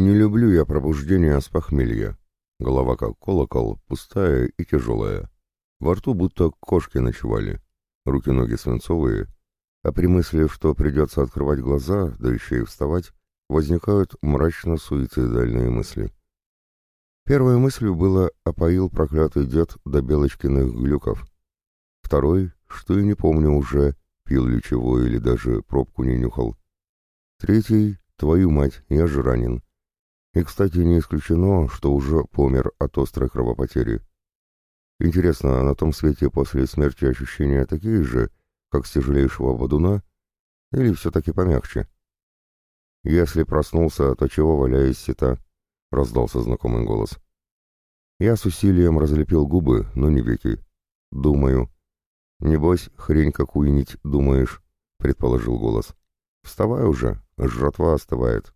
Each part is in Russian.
Не люблю я пробуждения с похмелья. Голова как колокол, пустая и тяжелая. Во рту будто кошки ночевали. Руки-ноги свинцовые. А при мысли, что придется открывать глаза, да еще и вставать, возникают мрачно-суицидальные мысли. Первой мыслью было «опоил проклятый дед до белочкиных глюков». Второй, что и не помню уже, пил ли чего или даже пробку не нюхал. Третий, твою мать, я же ранен. И, кстати, не исключено, что уже помер от острой кровопотери. Интересно, на том свете после смерти ощущения такие же, как с тяжелейшего бодуна, или все-таки помягче? «Если проснулся, то чего валяюсь сета?» — раздался знакомый голос. Я с усилием разлепил губы, но не веки. «Думаю». «Небось, хрень какую-нибудь думаешь», — предположил голос. «Вставай уже, жратва остывает».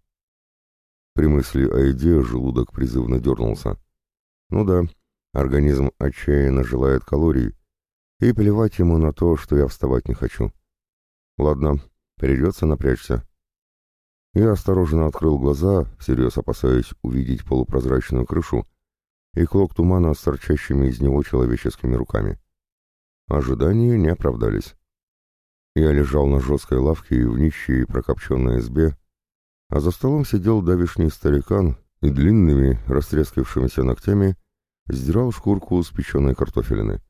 При мысли о еде желудок призывно дернулся. Ну да, организм отчаянно желает калорий, и плевать ему на то, что я вставать не хочу. Ладно, придется напрячься. Я осторожно открыл глаза, всерьез опасаясь увидеть полупрозрачную крышу и клок тумана с торчащими из него человеческими руками. Ожидания не оправдались. Я лежал на жесткой лавке в нищей прокопченной избе, а за столом сидел давишний старикан и длинными, растрескавшимися ногтями сдирал шкурку с печеной картофелины.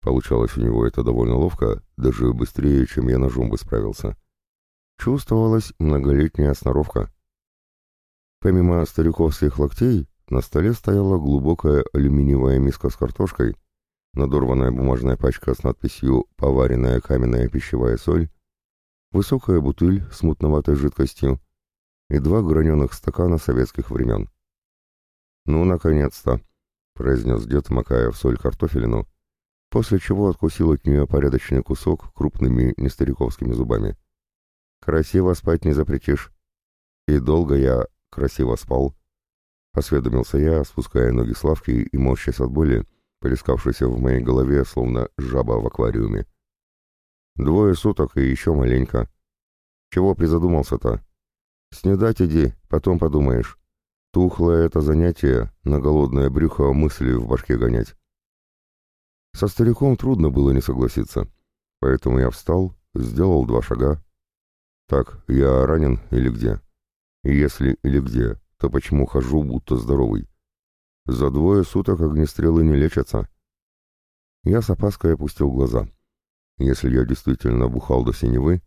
Получалось у него это довольно ловко, даже быстрее, чем я ножом бы справился. Чувствовалась многолетняя сноровка. Помимо стариковских локтей, на столе стояла глубокая алюминиевая миска с картошкой, надорванная бумажная пачка с надписью «Поваренная каменная пищевая соль», высокая бутыль с мутноватой жидкостью, и два граненых стакана советских времен. «Ну, наконец-то!» — произнес дед, макая в соль картофелину, после чего откусил от нее порядочный кусок крупными нестариковскими зубами. «Красиво спать не запретишь». «И долго я красиво спал», — осведомился я, спуская ноги с лавки и морщась от боли, плескавшейся в моей голове, словно жаба в аквариуме. «Двое суток и еще маленько. Чего призадумался-то?» «Снедать иди, потом подумаешь. Тухлое это занятие, на голодное брюхо мысли в башке гонять». Со стариком трудно было не согласиться, поэтому я встал, сделал два шага. «Так, я ранен или где? Если или где, то почему хожу, будто здоровый? За двое суток огнестрелы не лечатся». Я с опаской опустил глаза. Если я действительно бухал до синевы,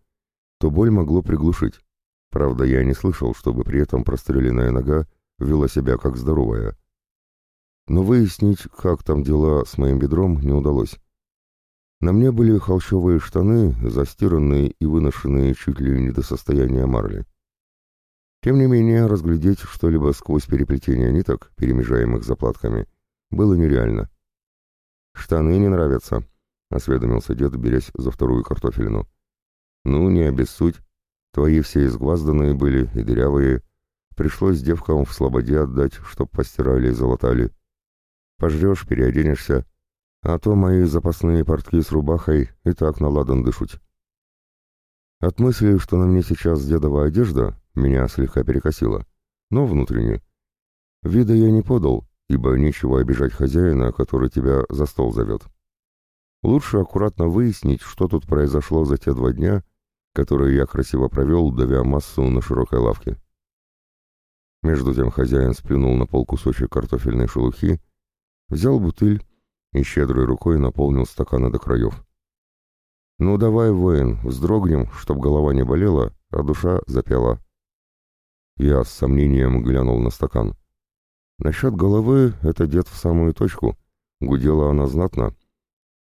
то боль могло приглушить. Правда, я не слышал, чтобы при этом простреленная нога вела себя как здоровая. Но выяснить, как там дела с моим бедром, не удалось. На мне были холщовые штаны, застиранные и выношенные чуть ли не до состояния марли. Тем не менее, разглядеть что-либо сквозь переплетение ниток, перемежаемых заплатками, было нереально. «Штаны не нравятся», — осведомился дед, берясь за вторую картофелину. «Ну, не обессудь. Твои все изгвазданные были и дырявые. Пришлось девкам в слободе отдать, чтоб постирали и залатали. Пожрешь, переоденешься, а то мои запасные портки с рубахой и так наладан дышуть. От мысли, что на мне сейчас дедова одежда, меня слегка перекосило, но внутренне. Вида я не подал, ибо нечего обижать хозяина, который тебя за стол зовет. Лучше аккуратно выяснить, что тут произошло за те два дня, которую я красиво провел, давя массу на широкой лавке. Между тем хозяин сплюнул на пол кусочек картофельной шелухи, взял бутыль и щедрой рукой наполнил стаканы до краев. «Ну давай, воин, вздрогнем, чтоб голова не болела, а душа запела». Я с сомнением глянул на стакан. Насчет головы это дед в самую точку, гудела она знатно,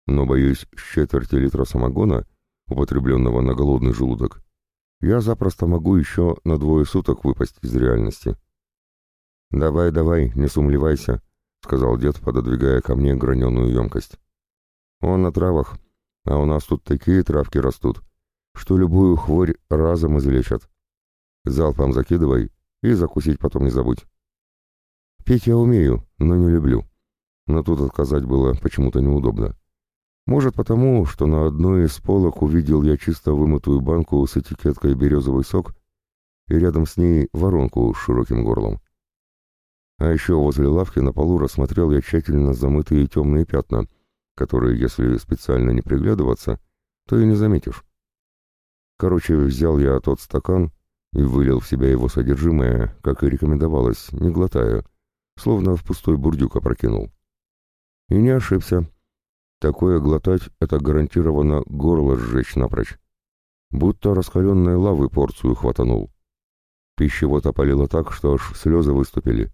но, боюсь, с четверти литра самогона употребленного на голодный желудок, я запросто могу еще на двое суток выпасть из реальности. «Давай, давай, не сумлевайся», — сказал дед, пододвигая ко мне граненую емкость. «Он на травах, а у нас тут такие травки растут, что любую хворь разом излечат. Залпом закидывай и закусить потом не забудь. Пить я умею, но не люблю. Но тут отказать было почему-то неудобно. Может потому, что на одной из полок увидел я чисто вымытую банку с этикеткой «Березовый сок» и рядом с ней воронку с широким горлом. А еще возле лавки на полу рассмотрел я тщательно замытые темные пятна, которые, если специально не приглядываться, то и не заметишь. Короче, взял я тот стакан и вылил в себя его содержимое, как и рекомендовалось, не глотая, словно в пустой бурдюк опрокинул. И не ошибся. Такое глотать — это гарантированно горло сжечь напрочь. Будто раскаленной лавы порцию хватанул. Пищевод опалило так, что аж слезы выступили.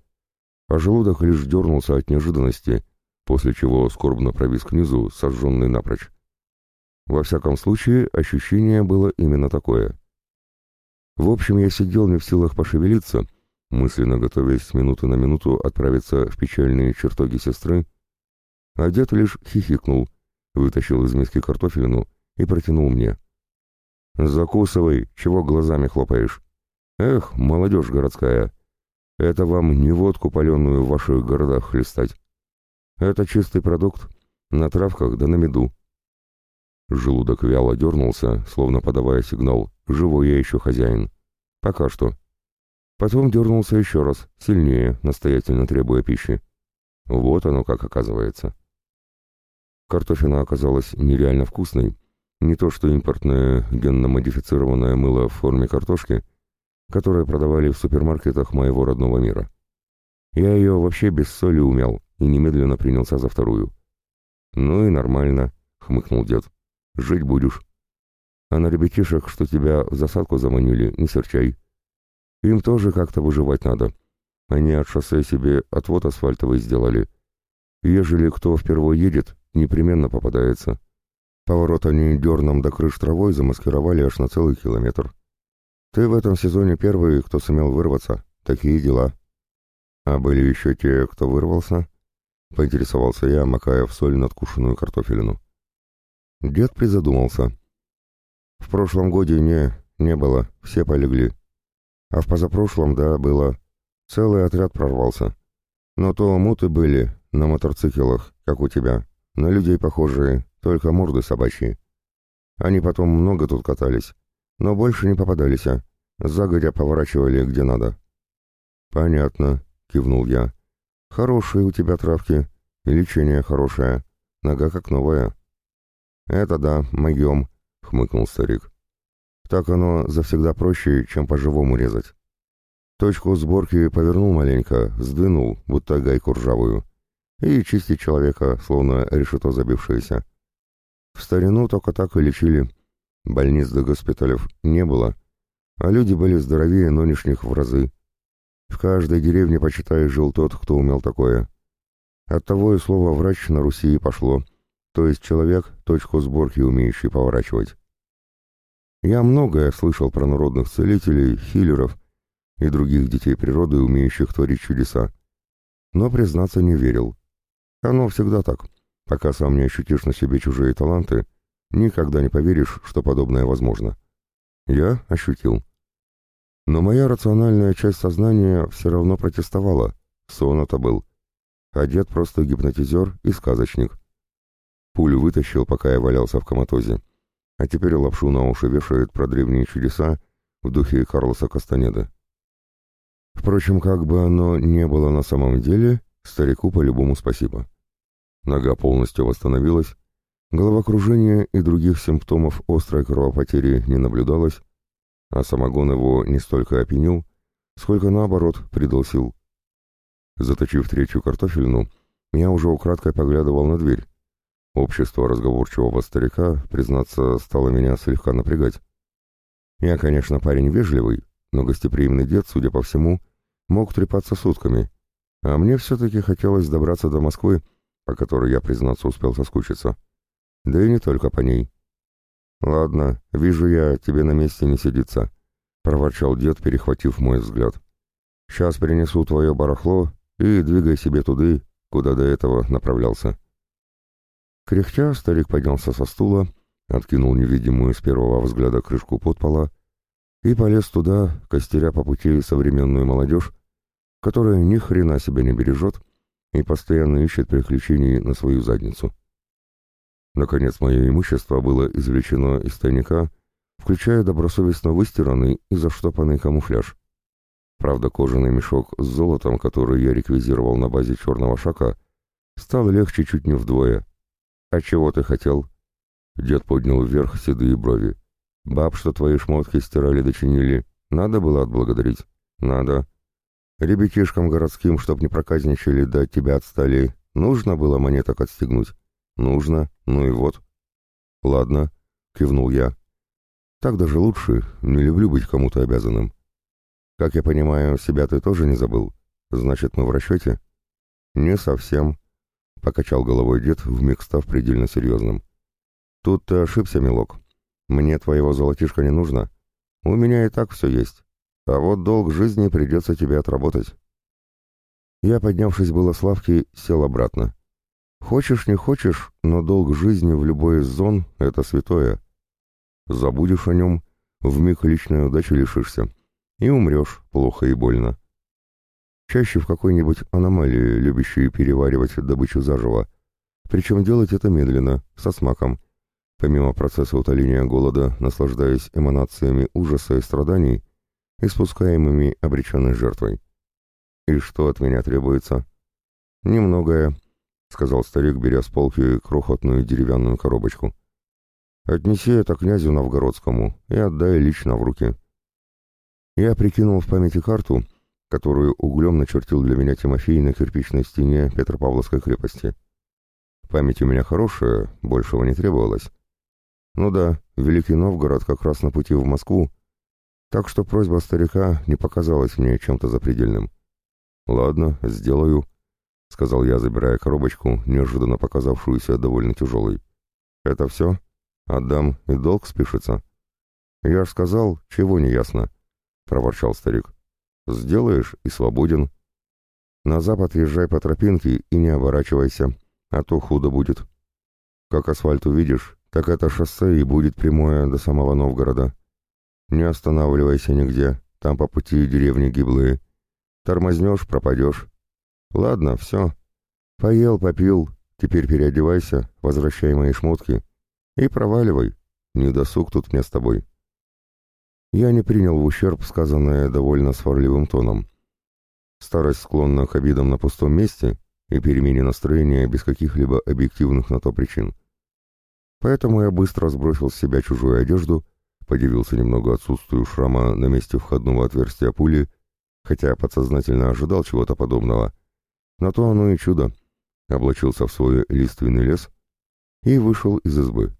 А желудок лишь дернулся от неожиданности, после чего скорбно провис к низу, сожженный напрочь. Во всяком случае, ощущение было именно такое. В общем, я сидел не в силах пошевелиться, мысленно готовясь с минуты на минуту отправиться в печальные чертоги сестры, а дед лишь хихикнул, вытащил из миски картофелину и протянул мне. «Закусывай, чего глазами хлопаешь? Эх, молодежь городская, это вам не водку паленую в ваших городах хлестать. Это чистый продукт, на травках да на меду. Желудок вяло дернулся, словно подавая сигнал «Живой я еще хозяин». Пока что. Потом дернулся еще раз, сильнее, настоятельно требуя пищи. Вот оно как оказывается. Картофина оказалась нереально вкусной. Не то что импортное генно-модифицированное мыло в форме картошки, которое продавали в супермаркетах моего родного мира. Я ее вообще без соли умял и немедленно принялся за вторую. «Ну и нормально», — хмыкнул дед. Жить будешь. А на ребятишек, что тебя в засадку заманили, не серчай. Им тоже как-то выживать надо. Они от шоссе себе отвод асфальтовый сделали. Ежели кто впервые едет, непременно попадается. Поворот они дерном до крыш травой замаскировали аж на целый километр. Ты в этом сезоне первый, кто сумел вырваться. Такие дела. А были еще те, кто вырвался? Поинтересовался я, макая в соль надкушенную картофелину. Дед призадумался. В прошлом годе не, не было, все полегли. А в позапрошлом, да, было. Целый отряд прорвался. Но то муты были, на мотоциклах, как у тебя, на людей похожие, только морды собачьи. Они потом много тут катались, но больше не попадались, а загодя поворачивали где надо. «Понятно», — кивнул я. «Хорошие у тебя травки, лечение хорошее, нога как новая». «Это да, моем», — хмыкнул старик. «Так оно завсегда проще, чем по-живому резать». Точку сборки повернул маленько, сдвинул, будто гайку ржавую, и чистить человека, словно решето забившееся. В старину только так и лечили. Больниц до госпиталев не было, а люди были здоровее нынешних в разы. В каждой деревне, почитай, жил тот, кто умел такое. Оттого и слово «врач» на Руси и пошло — то есть человек, точку сборки умеющий поворачивать. Я многое слышал про народных целителей, хиллеров и других детей природы, умеющих творить чудеса, но, признаться, не верил. Оно всегда так. Пока сам не ощутишь на себе чужие таланты, никогда не поверишь, что подобное возможно. Я ощутил. Но моя рациональная часть сознания все равно протестовала. Сон это был. А дед просто гипнотизер и сказочник. Пулю вытащил, пока я валялся в коматозе, а теперь лапшу на уши вешает про древние чудеса в духе Карлоса Кастанеда. Впрочем, как бы оно не было на самом деле, старику по-любому спасибо. Нога полностью восстановилась, головокружения и других симптомов острой кровопотери не наблюдалось, а самогон его не столько опьянил, сколько наоборот придал сил. Заточив третью картофельну, я уже украдкой поглядывал на дверь, Общество разговорчивого старика, признаться, стало меня слегка напрягать. Я, конечно, парень вежливый, но гостеприимный дед, судя по всему, мог трепаться сутками, а мне все-таки хотелось добраться до Москвы, по которой я, признаться, успел соскучиться. Да и не только по ней. «Ладно, вижу я, тебе на месте не сидится», — проворчал дед, перехватив мой взгляд. «Сейчас принесу твое барахло и двигай себе туды, куда до этого направлялся». Кряхтя, старик поднялся со стула, откинул невидимую с первого взгляда крышку подпола и полез туда, костеря по пути современную молодежь, которая ни хрена себя не бережет и постоянно ищет приключений на свою задницу. Наконец, мое имущество было извлечено из тайника, включая добросовестно выстиранный и заштопанный камуфляж. Правда, кожаный мешок с золотом, который я реквизировал на базе черного шака, стал легче чуть не вдвое. «А чего ты хотел?» Дед поднял вверх седые брови. «Баб, что твои шмотки стирали дочинили, надо было отблагодарить?» «Надо. Ребятишкам городским, чтоб не проказничали, да от тебя отстали, нужно было монеток отстегнуть?» «Нужно. Ну и вот». «Ладно», — кивнул я. «Так даже лучше. Не люблю быть кому-то обязанным». «Как я понимаю, себя ты тоже не забыл? Значит, мы в расчете?» «Не совсем», — покачал головой дед, вмиг став предельно серьезным. «Тут ты ошибся, милок. Мне твоего золотишка не нужно. У меня и так все есть. А вот долг жизни придется тебе отработать». Я, поднявшись было с лавки, сел обратно. Хочешь, не хочешь, но долг жизни в любой из зон — это святое. Забудешь о нем, вмиг личной удачи лишишься и умрешь плохо и больно. Чаще в какой-нибудь аномалии, любящей переваривать добычу заживо. Причем делать это медленно, со смаком. Помимо процесса утоления голода, наслаждаясь эманациями ужаса и страданий, испускаемыми обреченной жертвой. И что от меня требуется? Немногое, — сказал старик, беря с полки крохотную деревянную коробочку. «Отнеси это князю Новгородскому и отдай лично в руки». Я прикинул в памяти карту, которую углем начертил для меня Тимофей на кирпичной стене Петропавловской крепости. Память у меня хорошая, большего не требовалось. Ну да, Великий Новгород как раз на пути в Москву, так что просьба старика не показалась мне чем-то запредельным. «Ладно, сделаю», — сказал я, забирая коробочку, неожиданно показавшуюся довольно тяжелой. «Это все? Отдам, и долг спишется». «Я ж сказал, чего не ясно», проворчал старик. «Сделаешь и свободен. На запад езжай по тропинке и не оборачивайся, а то худо будет. Как асфальт увидишь, так это шоссе и будет прямое до самого Новгорода. Не останавливайся нигде, там по пути деревни гиблые. Тормознешь — пропадешь. Ладно, все. Поел, попил, теперь переодевайся, возвращай мои шмотки и проваливай. Не досуг тут мне с тобой». Я не принял в ущерб сказанное довольно сварливым тоном. Старость склонна к обидам на пустом месте и перемене настроения без каких-либо объективных на то причин. Поэтому я быстро сбросил с себя чужую одежду, подивился немного отсутствию шрама на месте входного отверстия пули, хотя подсознательно ожидал чего-то подобного. На то оно и чудо. Облачился в свой лиственный лес и вышел из избы.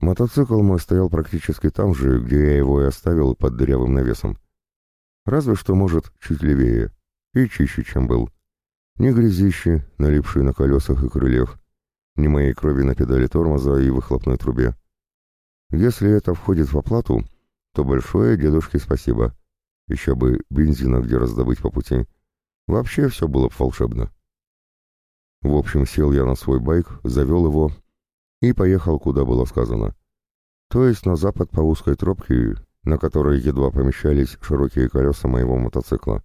Мотоцикл мой стоял практически там же, где я его и оставил под дырявым навесом. Разве что, может, чуть левее. И чище, чем был. Ни грязищи, налипшие на колесах и крыльях, ни моей крови на педали тормоза и выхлопной трубе. Если это входит в оплату, то большое дедушке спасибо. Еще бы бензина где раздобыть по пути. Вообще все было б волшебно. В общем, сел я на свой байк, завел его и поехал, куда было сказано. То есть на запад по узкой тропке, на которой едва помещались широкие колеса моего мотоцикла.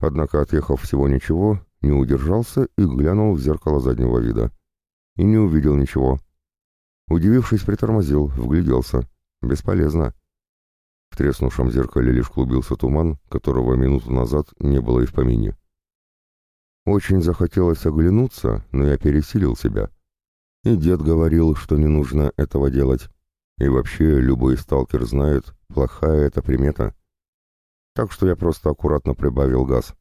Однако, отъехав всего ничего, не удержался и глянул в зеркало заднего вида. И не увидел ничего. Удивившись, притормозил, вгляделся. Бесполезно. В треснувшем зеркале лишь клубился туман, которого минуту назад не было и в помине. Очень захотелось оглянуться, но я пересилил себя. И дед говорил, что не нужно этого делать. И вообще, любой сталкер знает, плохая это примета. Так что я просто аккуратно прибавил газ.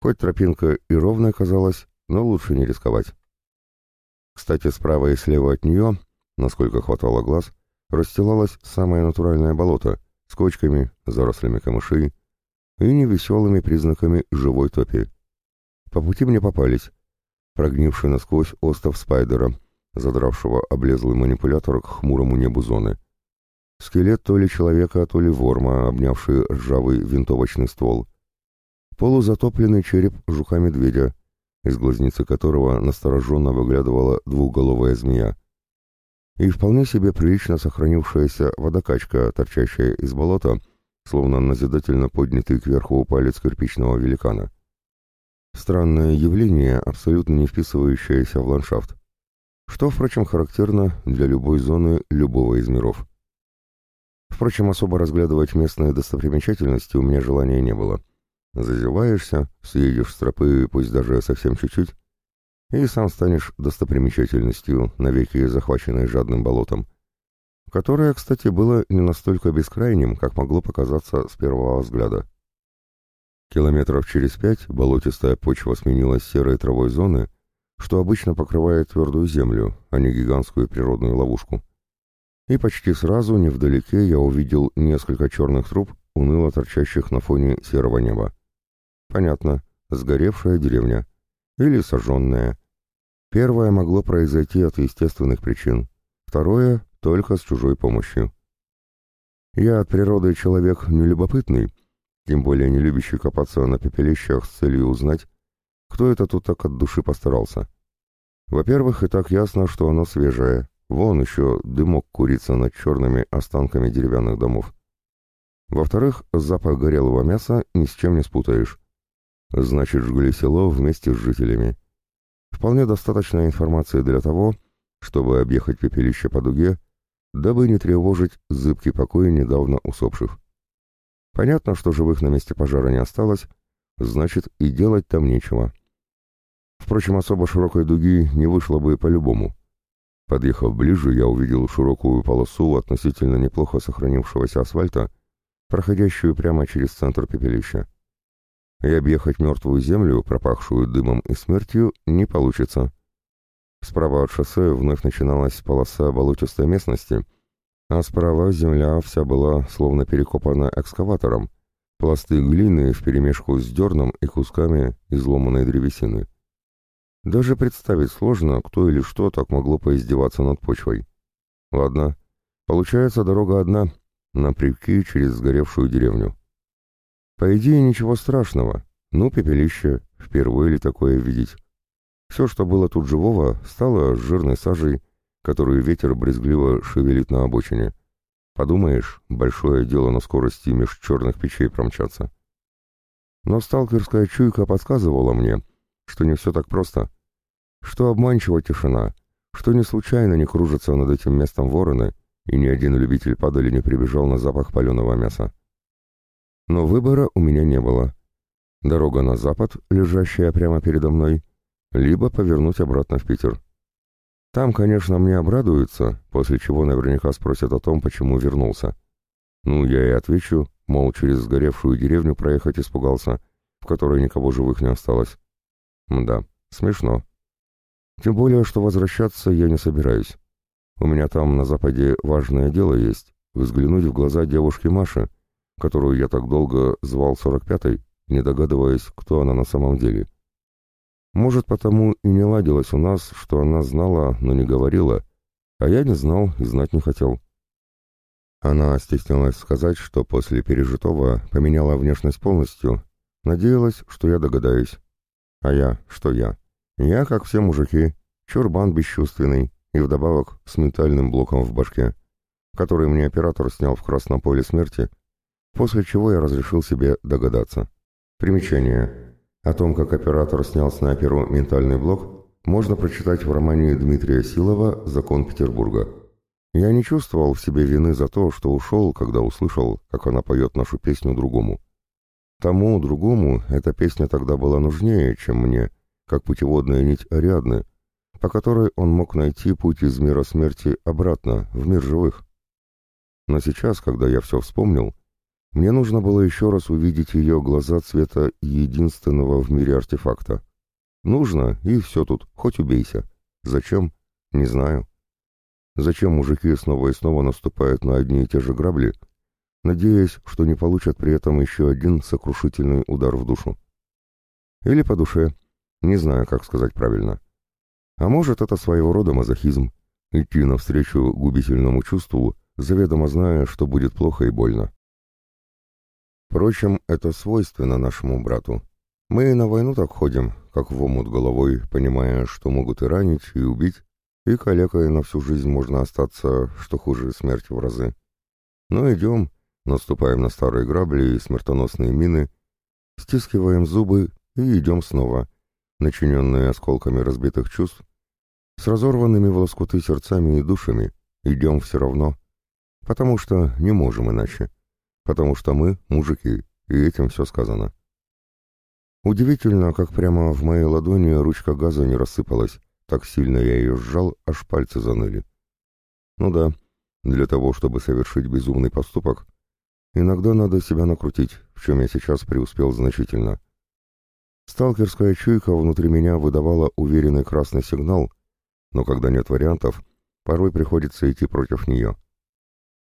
Хоть тропинка и ровная казалась, но лучше не рисковать. Кстати, справа и слева от нее, насколько хватало глаз, расстилалось самое натуральное болото с кочками, зарослями камышей и невеселыми признаками живой топи. По пути мне попались прогнивший насквозь остов спайдера — задравшего облезлый манипулятор к хмурому небу зоны. Скелет то ли человека, то ли ворма, обнявший ржавый винтовочный ствол. Полузатопленный череп жука-медведя, из глазницы которого настороженно выглядывала двухголовая змея. И вполне себе прилично сохранившаяся водокачка, торчащая из болота, словно назидательно поднятый кверху палец кирпичного великана. Странное явление, абсолютно не вписывающееся в ландшафт что, впрочем, характерно для любой зоны любого из миров. Впрочем, особо разглядывать местные достопримечательности у меня желания не было. Зазеваешься, съедешь с тропы, пусть даже совсем чуть-чуть, и сам станешь достопримечательностью, навеки захваченной жадным болотом, которое, кстати, было не настолько бескрайним, как могло показаться с первого взгляда. Километров через пять болотистая почва сменилась серой травой зоны, что обычно покрывает твердую землю, а не гигантскую природную ловушку. И почти сразу, невдалеке, я увидел несколько черных труб, уныло торчащих на фоне серого неба. Понятно, сгоревшая деревня. Или сожженная. Первое могло произойти от естественных причин, второе — только с чужой помощью. Я от природы человек нелюбопытный, тем более не любящий копаться на пепелищах с целью узнать, кто это тут так от души постарался. Во-первых, и так ясно, что оно свежее. Вон еще дымок курится над черными останками деревянных домов. Во-вторых, запах горелого мяса ни с чем не спутаешь. Значит, жгли село вместе с жителями. Вполне достаточно информации для того, чтобы объехать пепелище по дуге, дабы не тревожить зыбкий покой недавно усопших. Понятно, что живых на месте пожара не осталось, значит и делать там нечего. Впрочем, особо широкой дуги не вышло бы по-любому. Подъехав ближе, я увидел широкую полосу относительно неплохо сохранившегося асфальта, проходящую прямо через центр пепелища. И объехать мертвую землю, пропахшую дымом и смертью, не получится. Справа от шоссе вновь начиналась полоса болотистой местности, а справа земля вся была словно перекопана экскаватором, пласты глины вперемешку с дерном и кусками изломанной древесины. Даже представить сложно, кто или что так могло поиздеваться над почвой. Ладно, получается дорога одна, напрямки через сгоревшую деревню. По идее, ничего страшного. Ну, пепелище, впервые ли такое видеть. Все, что было тут живого, стало жирной сажей, которую ветер брезгливо шевелит на обочине. Подумаешь, большое дело на скорости меж черных печей промчаться. Но сталкерская чуйка подсказывала мне, что не все так просто, что обманчива тишина, что не случайно не кружатся над этим местом вороны, и ни один любитель падали не прибежал на запах паленого мяса. Но выбора у меня не было. Дорога на запад, лежащая прямо передо мной, либо повернуть обратно в Питер. Там, конечно, мне обрадуются, после чего наверняка спросят о том, почему вернулся. Ну, я и отвечу, мол, через сгоревшую деревню проехать испугался, в которой никого живых не осталось. Мда, смешно. Тем более, что возвращаться я не собираюсь. У меня там на западе важное дело есть — взглянуть в глаза девушки Маши, которую я так долго звал сорок пятой, не догадываясь, кто она на самом деле. Может, потому и не ладилось у нас, что она знала, но не говорила, а я не знал и знать не хотел. Она стеснялась сказать, что после пережитого поменяла внешность полностью, надеялась, что я догадаюсь. А я, что я? Я, как все мужики, чурбан бесчувственный и вдобавок с ментальным блоком в башке, который мне оператор снял в красном поле смерти, после чего я разрешил себе догадаться. Примечание. О том, как оператор снял снайперу ментальный блок, можно прочитать в романе Дмитрия Силова «Закон Петербурга». Я не чувствовал в себе вины за то, что ушел, когда услышал, как она поет нашу песню другому. Тому другому эта песня тогда была нужнее, чем мне — как путеводная нить Ариадны, по которой он мог найти путь из мира смерти обратно, в мир живых. Но сейчас, когда я все вспомнил, мне нужно было еще раз увидеть ее глаза цвета единственного в мире артефакта. Нужно, и все тут, хоть убейся. Зачем? Не знаю. Зачем мужики снова и снова наступают на одни и те же грабли, надеясь, что не получат при этом еще один сокрушительный удар в душу? Или по душе, не знаю, как сказать правильно. А может, это своего рода мазохизм. Идти навстречу губительному чувству, заведомо зная, что будет плохо и больно. Впрочем, это свойственно нашему брату. Мы и на войну так ходим, как в омут головой, понимая, что могут и ранить, и убить, и калекой на всю жизнь можно остаться, что хуже смерти в разы. Но идем, наступаем на старые грабли и смертоносные мины, стискиваем зубы и идем снова, начиненные осколками разбитых чувств, с разорванными в лоскуты сердцами и душами, идем все равно, Потому что не можем иначе. Потому что мы мужики, и этим все сказано. Удивительно, как прямо в моей ладони ручка газа не рассыпалась. Так сильно я ее сжал, аж пальцы заныли. Ну да, для того, чтобы совершить безумный поступок, иногда надо себя накрутить, в чем я сейчас преуспел значительно. Сталкерская чуйка внутри меня выдавала уверенный красный сигнал, но когда нет вариантов, порой приходится идти против нее.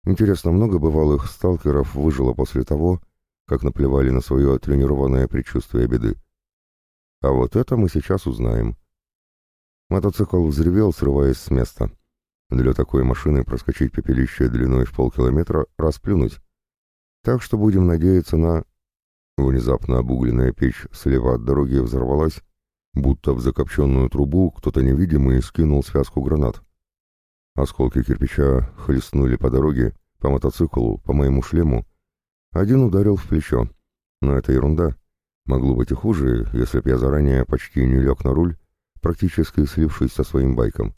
Интересно, много бывалых сталкеров выжило после того, как наплевали на свое тренированное предчувствие беды. А вот это мы сейчас узнаем. Мотоцикл взревел, срываясь с места. Для такой машины проскочить пепелище длиной в полкилометра — расплюнуть. Так что будем надеяться на... Внезапно обугленная печь слева от дороги взорвалась, будто в закопченную трубу кто-то невидимый скинул связку гранат. Осколки кирпича хлестнули по дороге, по мотоциклу, по моему шлему. Один ударил в плечо. Но это ерунда. Могло быть и хуже, если б я заранее почти не лег на руль, практически слившись со своим байком.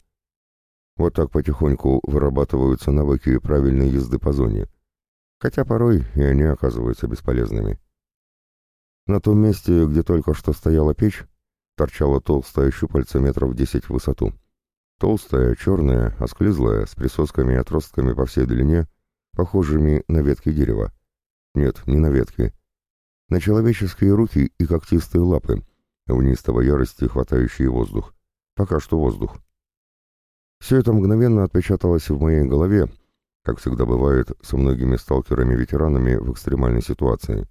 Вот так потихоньку вырабатываются навыки правильной езды по зоне. Хотя порой и они оказываются бесполезными. На том месте, где только что стояла печь, торчала толстая щупальца метров десять в высоту. Толстая, черная, осклизлая, с присосками и отростками по всей длине, похожими на ветки дерева. Нет, не на ветки. На человеческие руки и когтистые лапы, в неистовой ярости хватающие воздух. Пока что воздух. Все это мгновенно отпечаталось в моей голове, как всегда бывает со многими сталкерами-ветеранами в экстремальной ситуации.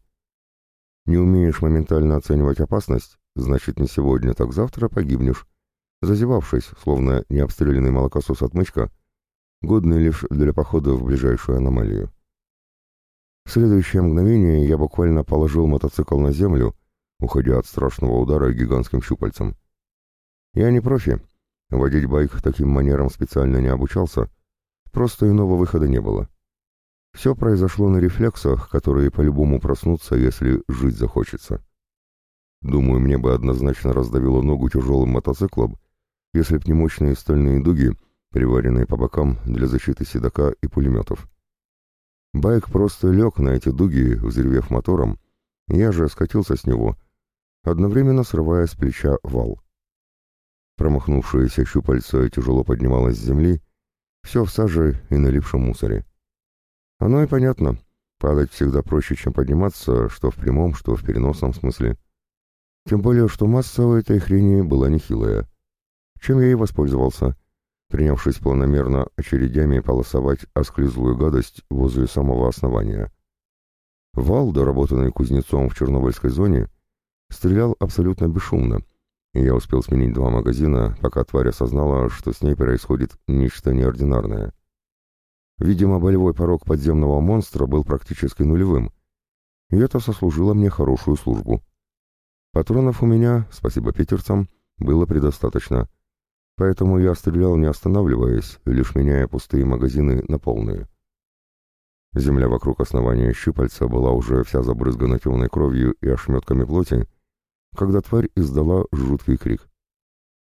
Не умеешь моментально оценивать опасность, значит не сегодня, так завтра погибнешь, зазевавшись, словно необстрелянный молокосос-отмычка, годный лишь для похода в ближайшую аномалию. В следующее мгновение я буквально положил мотоцикл на землю, уходя от страшного удара гигантским щупальцем. Я не профи, водить байк таким манером специально не обучался, просто иного выхода не было. Все произошло на рефлексах, которые по-любому проснутся, если жить захочется. Думаю, мне бы однозначно раздавило ногу тяжелым мотоциклом, если б не мощные стальные дуги, приваренные по бокам для защиты седока и пулеметов. Байк просто лег на эти дуги, взревев мотором, я же скатился с него, одновременно срывая с плеча вал. Промахнувшееся щупальце тяжело поднималось с земли, все в саже и налипшем мусоре. Оно и понятно, падать всегда проще, чем подниматься, что в прямом, что в переносном смысле. Тем более, что масса у этой хрени была нехилая чем я и воспользовался, принявшись планомерно очередями полосовать осклизлую гадость возле самого основания. Вал, доработанный кузнецом в Чернобыльской зоне, стрелял абсолютно бесшумно, и я успел сменить два магазина, пока тварь осознала, что с ней происходит нечто неординарное. Видимо, болевой порог подземного монстра был практически нулевым, и это сослужило мне хорошую службу. Патронов у меня, спасибо питерцам, было предостаточно — поэтому я стрелял не останавливаясь, лишь меняя пустые магазины на полные. Земля вокруг основания щупальца была уже вся забрызгана темной кровью и ошметками плоти, когда тварь издала жуткий крик.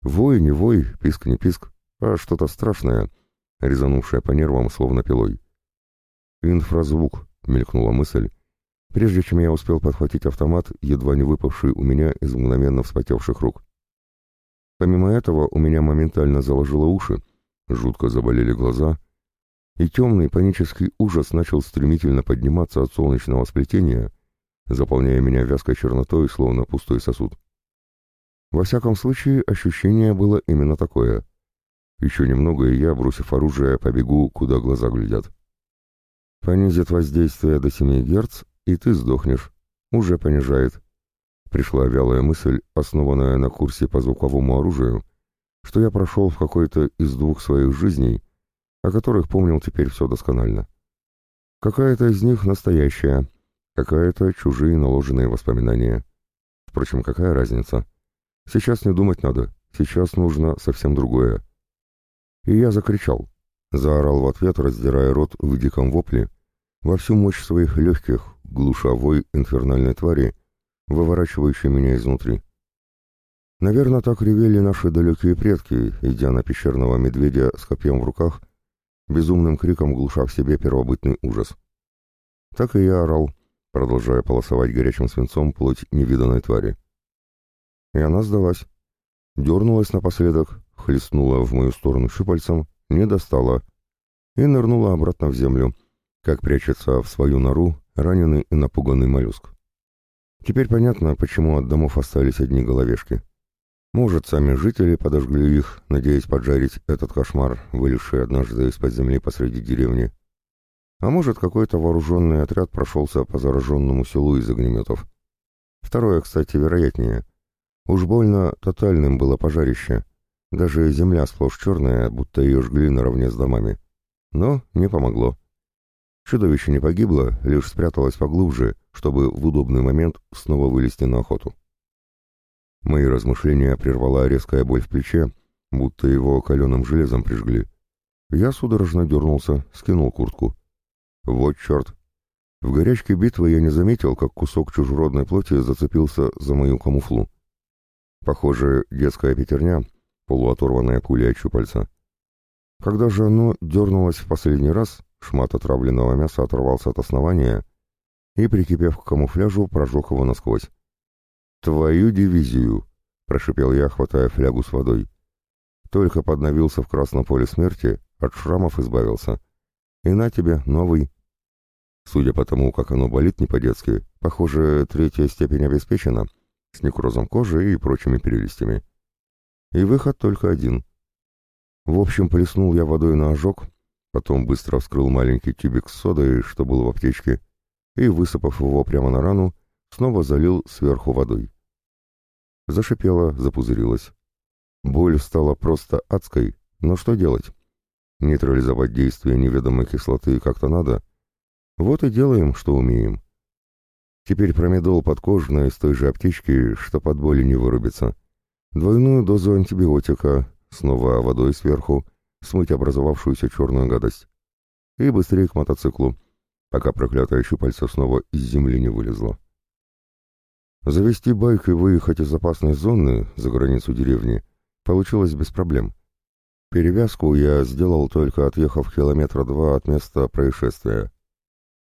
Вой, не вой, писк не писк, а что-то страшное, резанувшее по нервам словно пилой. «Инфразвук», — мелькнула мысль, прежде чем я успел подхватить автомат, едва не выпавший у меня из мгновенно вспотевших рук. Помимо этого у меня моментально заложило уши, жутко заболели глаза, и темный панический ужас начал стремительно подниматься от солнечного сплетения, заполняя меня вязкой чернотой, словно пустой сосуд. Во всяком случае, ощущение было именно такое. Еще немного, и я, бросив оружие, побегу, куда глаза глядят. Понизит воздействие до 7 Гц, и ты сдохнешь. Уже понижает. Пришла вялая мысль, основанная на курсе по звуковому оружию, что я прошел в какой-то из двух своих жизней, о которых помнил теперь все досконально. Какая-то из них настоящая, какая-то чужие наложенные воспоминания. Впрочем, какая разница? Сейчас не думать надо, сейчас нужно совсем другое. И я закричал, заорал в ответ, раздирая рот в диком вопле, во всю мощь своих легких, глуша вой инфернальной твари, выворачивающий меня изнутри. Наверное, так ревели наши далекие предки, идя на пещерного медведя с копьем в руках безумным криком глуша в себе первобытный ужас. Так и я орал, продолжая полосовать горячим свинцом плоть невиданной твари. И она сдалась. Дернулась напоследок, хлестнула в мою сторону щупальцем, не достала и нырнула обратно в землю, как прячется в свою нору раненый и напуганный моллюск. Теперь понятно, почему от домов остались одни головешки. Может, сами жители подожгли их, надеясь поджарить этот кошмар, вылезший однажды из-под земли посреди деревни. А может, какой-то вооруженный отряд прошелся по зараженному селу из огнеметов. Второе, кстати, вероятнее. Уж больно тотальным было пожарище. Даже земля сплошь черная, будто ее жгли наравне с домами. Но не помогло. Чудовище не погибло, лишь спряталось поглубже, чтобы в удобный момент снова вылезти на охоту. Мои размышления прервала резкая боль в плече, будто его каленым железом прижгли. Я судорожно дернулся, скинул куртку. Вот черт! В горячке битвы я не заметил, как кусок чужеродной плоти зацепился за мою камуфлу. Похоже, детская пятерня, полуоторванная пуля от щупальца. Когда же оно дернулось в последний раз, шмат отравленного мяса оторвался от основания и, прикипев к камуфляжу, прожег его насквозь. «Твою дивизию!» — прошипел я, хватая флягу с водой. Только подновился в красном поле смерти, от шрамов избавился. И на тебе новый. Судя по тому, как оно болит не по-детски, похоже, третья степень обеспечена, с некрозом кожи и прочими перелистями. И выход только один. В общем, плеснул я водой на ожог, потом быстро вскрыл маленький тюбик с содой, что был в аптечке, и, высыпав его прямо на рану, снова залил сверху водой. Зашипела, запузырилась. Боль стала просто адской, но что делать? Нейтрализовать действие неведомой кислоты как-то надо. Вот и делаем, что умеем. Теперь промедол подкожно из той же аптечки, что под боли не вырубится. Двойную дозу антибиотика, снова водой сверху, смыть образовавшуюся черную гадость. И быстрее к мотоциклу, пока проклятое щупальце снова из земли не вылезло. Завести байк и выехать из опасной зоны за границу деревни получилось без проблем. Перевязку я сделал только отъехав километра два от места происшествия.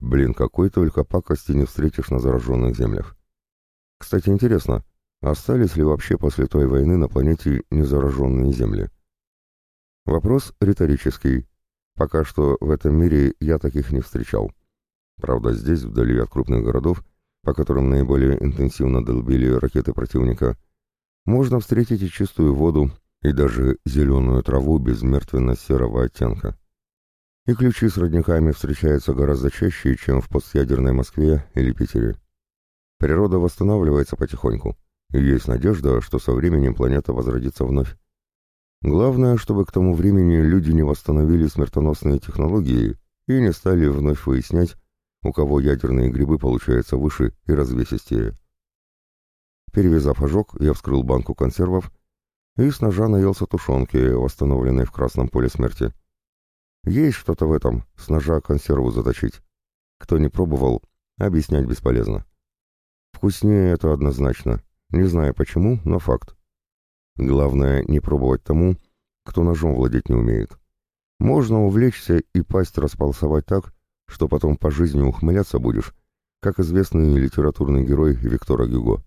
Блин, какой только пакости не встретишь на зараженных землях. Кстати, интересно, остались ли вообще после той войны на планете незараженные земли? Вопрос риторический. Пока что в этом мире я таких не встречал. Правда, здесь, вдали от крупных городов, по которым наиболее интенсивно долбили ракеты противника, можно встретить и чистую воду, и даже зеленую траву без мертвенно-серого оттенка. И ключи с родниками встречаются гораздо чаще, чем в постъядерной Москве или Питере. Природа восстанавливается потихоньку, и есть надежда, что со временем планета возродится вновь. Главное, чтобы к тому времени люди не восстановили смертоносные технологии и не стали вновь выяснять, у кого ядерные грибы получаются выше и развесистее. Перевязав ожог, я вскрыл банку консервов и с ножа наелся тушенки, восстановленной в красном поле смерти. Есть что-то в этом, с ножа консерву заточить. Кто не пробовал, объяснять бесполезно. Вкуснее это однозначно. Не знаю почему, но факт. Главное, не пробовать тому, кто ножом владеть не умеет. Можно увлечься и пасть располосовать так, что потом по жизни ухмыляться будешь, как известный литературный герой Виктора Гюго.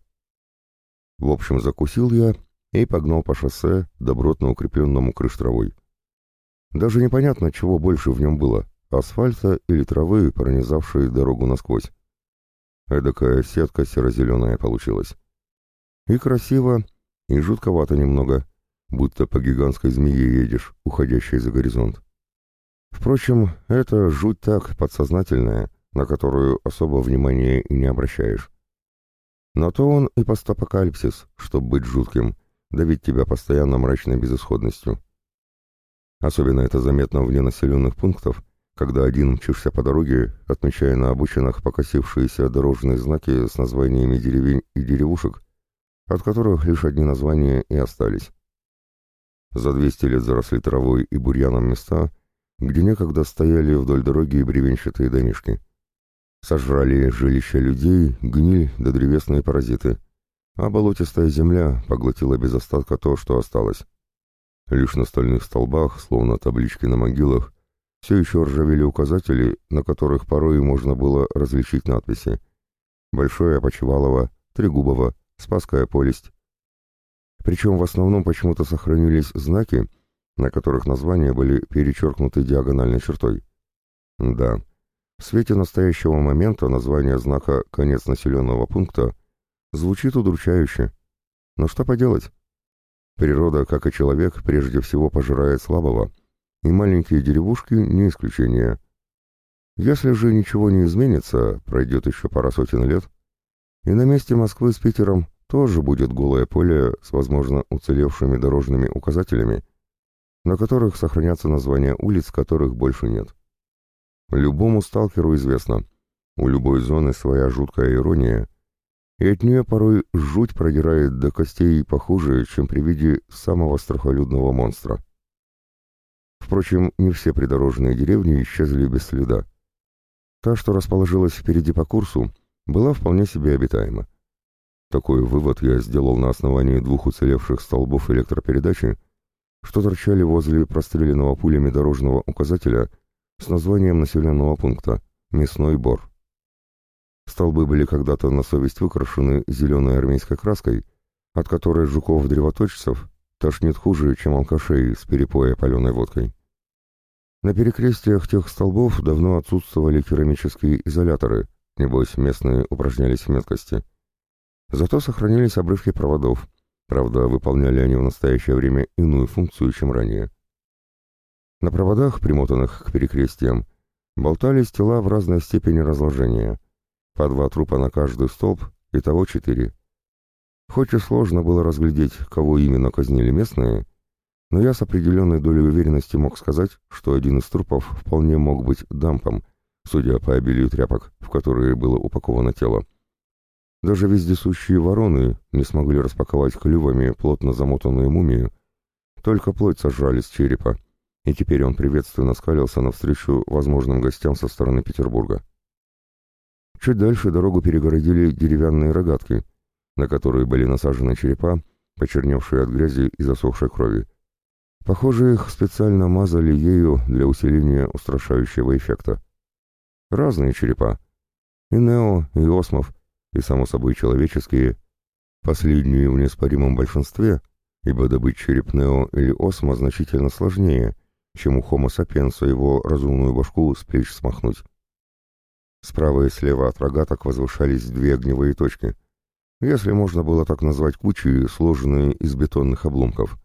В общем, закусил я и погнал по шоссе, добротно укрепленному крыш травой. Даже непонятно, чего больше в нем было — асфальта или травы, пронизавшей дорогу насквозь. Эдакая сетка серо-зеленая получилась. И красиво, и жутковато немного, будто по гигантской змее едешь, уходящей за горизонт. Впрочем, это жуть так, подсознательная, на которую особо внимания и не обращаешь. Но то он и постапокалипсис, чтобы быть жутким, давить тебя постоянно мрачной безысходностью. Особенно это заметно вне населенных пунктов, когда один мчишься по дороге, отмечая на обочинах покосившиеся дорожные знаки с названиями деревень и деревушек, от которых лишь одни названия и остались. За 200 лет заросли травой и бурьяном места — где некогда стояли вдоль дороги бревенчатые домишки. Сожрали жилища людей, гниль да древесные паразиты, а болотистая земля поглотила без остатка то, что осталось. Лишь на стальных столбах, словно таблички на могилах, Все еще ржавели указатели, на которых порой можно было различить надписи. Большое Опочевалово, Трегубово, Спасская полесть. Причем в основном почему-то сохранились знаки, на которых названия были перечеркнуты диагональной чертой. Да, в свете настоящего момента название знака «Конец населенного пункта» звучит удручающе. Но что поделать? Природа, как и человек, прежде всего пожирает слабого, и маленькие деревушки не исключение. Если же ничего не изменится, пройдет еще пара сотен лет, и на месте Москвы с Питером тоже будет голое поле с, возможно, уцелевшими дорожными указателями, на которых сохранятся названия улиц, которых больше нет. Любому сталкеру известно, у любой зоны своя жуткая ирония, и от нее порой жуть продирает до костей похуже, чем при виде самого страхолюдного монстра. Впрочем, не все придорожные деревни исчезли без следа. Та, что расположилась впереди по курсу, была вполне себе обитаема. Такой вывод я сделал на основании двух уцелевших столбов электропередачи, что торчали возле простреленного пулями дорожного указателя с названием населенного пункта «Мясной бор». Столбы были когда-то на совесть выкрашены зеленой армейской краской, от которой жуков-древоточцев тошнит хуже, чем алкашей с перепоя паленой водкой. На перекрестиях тех столбов давно отсутствовали керамические изоляторы, небось местные упражнялись в меткости. Зато сохранились обрывки проводов, правда, выполняли они в настоящее время иную функцию, чем ранее. На проводах, примотанных к перекрестиям, болтались тела в разной степени разложения — по два трупа на каждый столб, и того четыре. Хоть и сложно было разглядеть, кого именно казнили местные, но я с определенной долей уверенности мог сказать, что один из трупов вполне мог быть дампом, судя по обилию тряпок, в которые было упаковано тело. Даже вездесущие вороны не смогли распаковать клювами плотно замотанную мумию, только плоть сожрали с черепа, и теперь он приветственно скалился навстречу возможным гостям со стороны Петербурга. Чуть дальше дорогу перегородили деревянные рогатки, на которые были насажены черепа, почерневшие от грязи и засохшей крови. Похоже, их специально мазали ею для усиления устрашающего эффекта. Разные черепа. И Нео, и Осмов, и, само собой, человеческие. Последние в неоспоримом большинстве, ибо добыть череп Нео или Осма значительно сложнее, чем у Homo sapiens его разумную башку с плеч смахнуть. Справа и слева от рогаток возвышались две огневые точки, если можно было так назвать кучи, сложенные из бетонных обломков.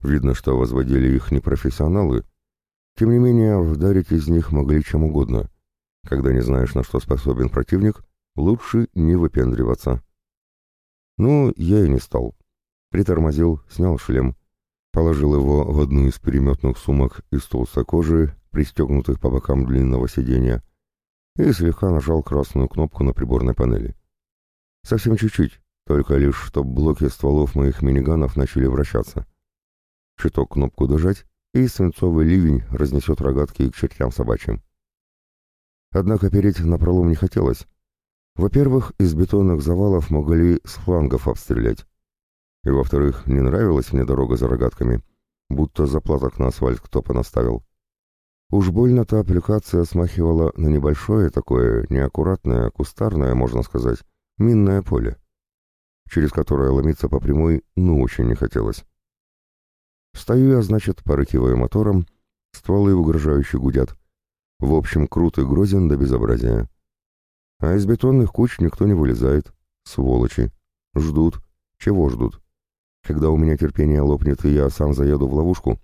Видно, что возводили их не профессионалы, тем не менее вдарить из них могли чем угодно. Когда не знаешь, на что способен противник, лучше не выпендриваться. Ну, я и не стал. Притормозил, снял шлем, положил его в одну из переметных сумок из толстой кожи, пристегнутых по бокам длинного сиденья, и слегка нажал красную кнопку на приборной панели. Совсем чуть-чуть, только лишь, чтобы блоки стволов моих миниганов начали вращаться. Чуток кнопку дожать, и свинцовый ливень разнесет рогатки к чертям собачьим. Однако переть на пролом не хотелось. Во-первых, из бетонных завалов могли с флангов обстрелять. И во-вторых, не нравилась мне дорога за рогатками, будто заплаток на асфальт кто понаставил. Уж больно та аппликация смахивала на небольшое такое, неаккуратное, кустарное, можно сказать, минное поле, через которое ломиться по прямой ну очень не хотелось. Стою я, значит, порыкивая мотором, стволы угрожающе гудят. В общем, крут и грозен до безобразия. А из бетонных куч никто не вылезает. Сволочи. Ждут. Чего ждут? Когда у меня терпение лопнет, и я сам заеду в ловушку,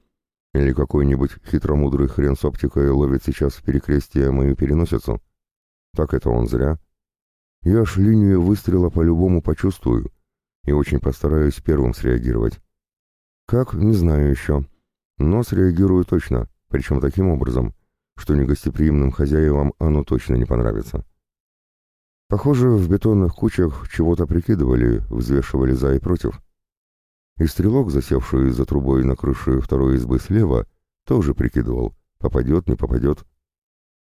или какой-нибудь хитромудрый хрен с оптикой ловит сейчас в перекрестие мою переносицу? Так это он зря. Я ж линию выстрела по-любому почувствую и очень постараюсь первым среагировать. Как, не знаю еще, но среагирую точно, причем таким образом, что негостеприимным хозяевам оно точно не понравится. Похоже, в бетонных кучах чего-то прикидывали, взвешивали за и против. И стрелок, засевший за трубой на крыше второй избы слева, тоже прикидывал, попадет, не попадет.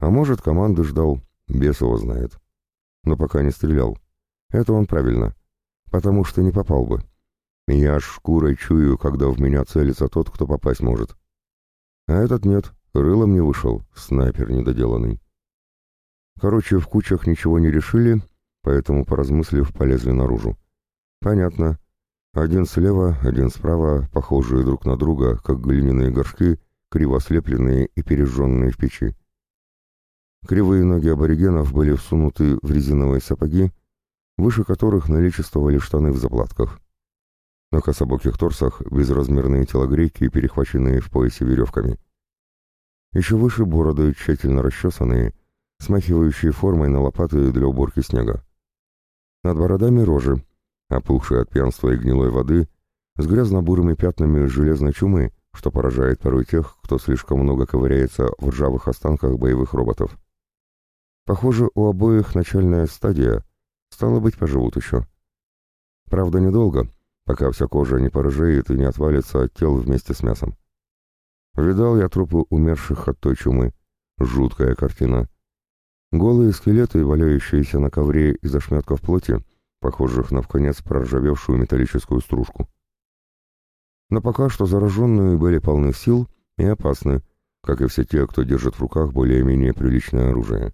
А может, команды ждал, бес его знает. Но пока не стрелял. Это он правильно, потому что не попал бы. я аж шкурой чую, когда в меня целится тот, кто попасть может. А этот нет, Рылом не вышел, снайпер недоделанный. Короче, в кучах ничего не решили, поэтому, поразмыслив, полезли наружу. Понятно. Один слева, один справа, похожие друг на друга, как глиняные горшки, криво слепленные и пережженные в печи. Кривые ноги аборигенов были всунуты в резиновые сапоги, выше которых наличествовали штаны в заплатках. На кособоких торсах безразмерные телогрейки, перехваченные в поясе веревками. Еще выше бороды, тщательно расчесанные, смахивающие формой на лопаты для уборки снега. Над бородами рожи, опухшие от пьянства и гнилой воды, с грязно-бурыми пятнами железной чумы, что поражает порой тех, кто слишком много ковыряется в ржавых останках боевых роботов. Похоже, у обоих начальная стадия, стало быть, поживут еще. Правда, недолго, пока вся кожа не порыжеет и не отвалится от тел вместе с мясом. Видал я трупы умерших от той чумы. Жуткая картина. Голые скелеты, валяющиеся на ковре из ошметков плоти, похожих на вконец проржавевшую металлическую стружку. Но пока что зараженные были полны сил и опасны, как и все те, кто держит в руках более-менее приличное оружие.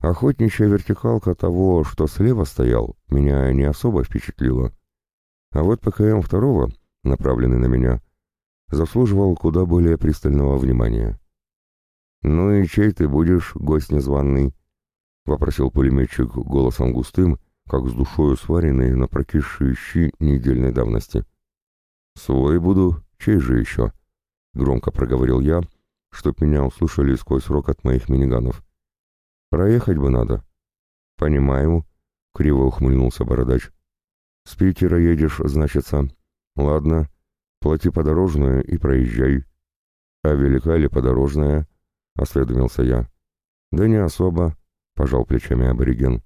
Охотничья вертикалка того, что слева стоял, меня не особо впечатлила. А вот ПКМ второго, направленный на меня, заслуживал куда более пристального внимания. «Ну и чей ты будешь, гость незваный?» — вопросил пулеметчик голосом густым, как с душою сваренной на прокисшие недельной давности. «Свой буду, чей же еще?» — громко проговорил я, чтоб меня услышали сквозь рокот моих миниганов. Проехать бы надо. Понимаю, криво ухмыльнулся бородач. С Питера едешь, значится. Ладно, плати подорожную и проезжай. А велика ли подорожная? Осведомился я. Да не особо, пожал плечами абориген.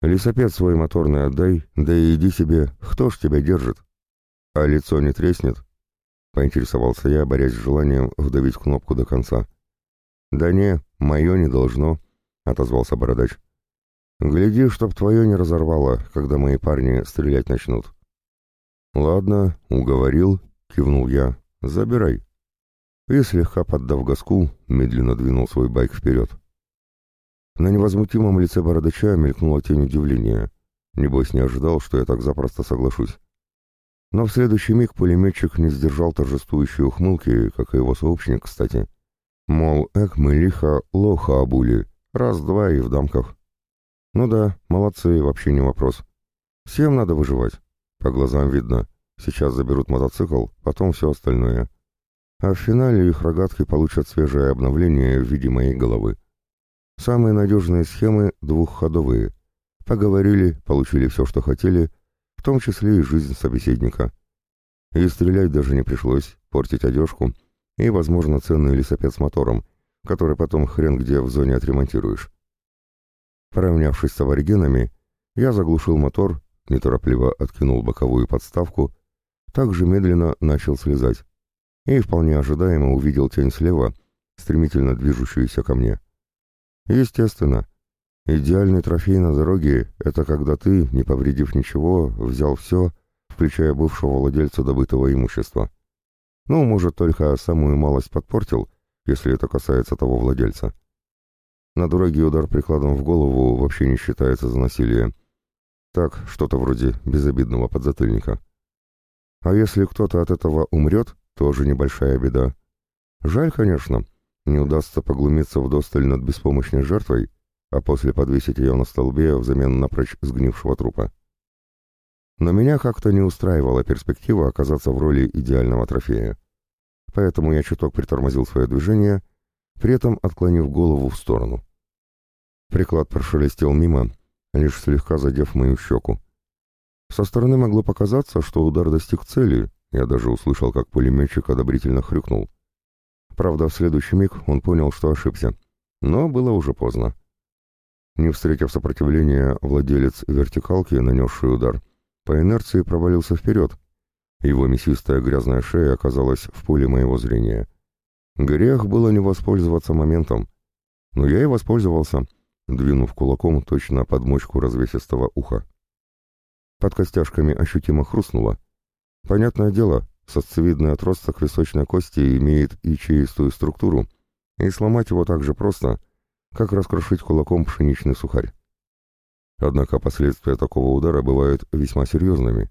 Лесопед свой моторный отдай, да и иди себе, кто ж тебя держит? А лицо не треснет? Поинтересовался я, борясь с желанием вдавить кнопку до конца. Да не, мое не должно, — отозвался бородач. «Гляди, чтоб твое не разорвало, когда мои парни стрелять начнут». «Ладно, уговорил», — кивнул я. «Забирай». И, слегка поддав газку, медленно двинул свой байк вперед. На невозмутимом лице бородача мелькнула тень удивления. Небось, не ожидал, что я так запросто соглашусь. Но в следующий миг пулеметчик не сдержал торжествующей ухмылки, как и его сообщник, кстати. Мол, эк мы лихо лоха обули, Раз-два и в дамках. Ну да, молодцы, вообще не вопрос. Всем надо выживать. По глазам видно. Сейчас заберут мотоцикл, потом все остальное. А в финале их рогатки получат свежее обновление в виде моей головы. Самые надежные схемы двухходовые. Поговорили, получили все, что хотели, в том числе и жизнь собеседника. И стрелять даже не пришлось, портить одежку и, возможно, ценный лесопед с мотором, который потом хрен где в зоне отремонтируешь. Поравнявшись с аборигенами, я заглушил мотор, неторопливо откинул боковую подставку, также медленно начал слезать и вполне ожидаемо увидел тень слева, стремительно движущуюся ко мне. Естественно, идеальный трофей на дороге — это когда ты, не повредив ничего, взял все, включая бывшего владельца добытого имущества. Ну, может, только самую малость подпортил — если это касается того владельца. На дороге удар прикладом в голову вообще не считается за насилие. Так, что-то вроде безобидного подзатыльника. А если кто-то от этого умрет, тоже небольшая беда. Жаль, конечно, не удастся поглумиться вдосталь над беспомощной жертвой, а после подвесить ее на столбе взамен напрочь сгнившего трупа. Но меня как-то не устраивала перспектива оказаться в роли идеального трофея поэтому я чуток притормозил свое движение, при этом отклонив голову в сторону. Приклад прошелестел мимо, лишь слегка задев мою щеку. Со стороны могло показаться, что удар достиг цели, я даже услышал, как пулеметчик одобрительно хрюкнул. Правда, в следующий миг он понял, что ошибся, но было уже поздно. Не встретив сопротивления, владелец вертикалки, нанесший удар, по инерции провалился вперед, его мясистая грязная шея оказалась в поле моего зрения. Грех было не воспользоваться моментом. Но я и воспользовался, двинув кулаком точно под мочку развесистого уха. Под костяшками ощутимо хрустнуло. Понятное дело, сосцевидный отросток височной кости имеет ячеистую структуру, и сломать его так же просто, как раскрошить кулаком пшеничный сухарь. Однако последствия такого удара бывают весьма серьезными.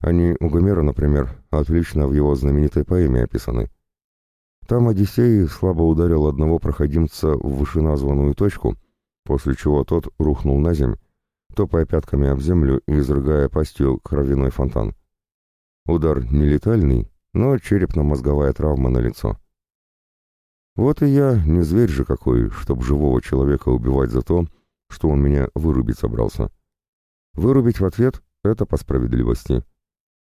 Они у Гомера, например, отлично в его знаменитой поэме описаны. Там Одиссей слабо ударил одного проходимца в вышеназванную точку, после чего тот рухнул на земь, топая пятками об землю и изрыгая пастью кровяной фонтан. Удар не летальный, но черепно-мозговая травма на лицо. Вот и я не зверь же какой, чтоб живого человека убивать за то, что он меня вырубить собрался. Вырубить в ответ — это по справедливости.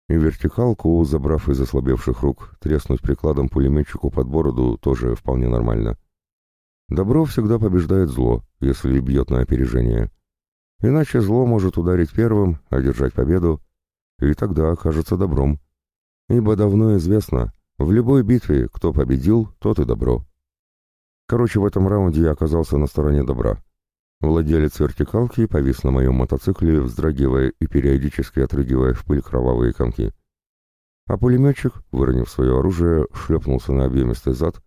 И вертикалку, забрав из ослабевших рук, треснуть прикладом пулеметчику под бороду тоже вполне нормально. Добро всегда побеждает зло, если бьет на опережение. Иначе зло может ударить первым, одержать победу, и тогда окажется добром. Ибо давно известно, в любой битве кто победил, тот и добро. Короче, в этом раунде я оказался на стороне добра. Владелец вертикалки повис на моем мотоцикле, вздрагивая и периодически отрыгивая в пыль кровавые комки. А пулеметчик, выронив свое оружие, шлепнулся на объемистый зад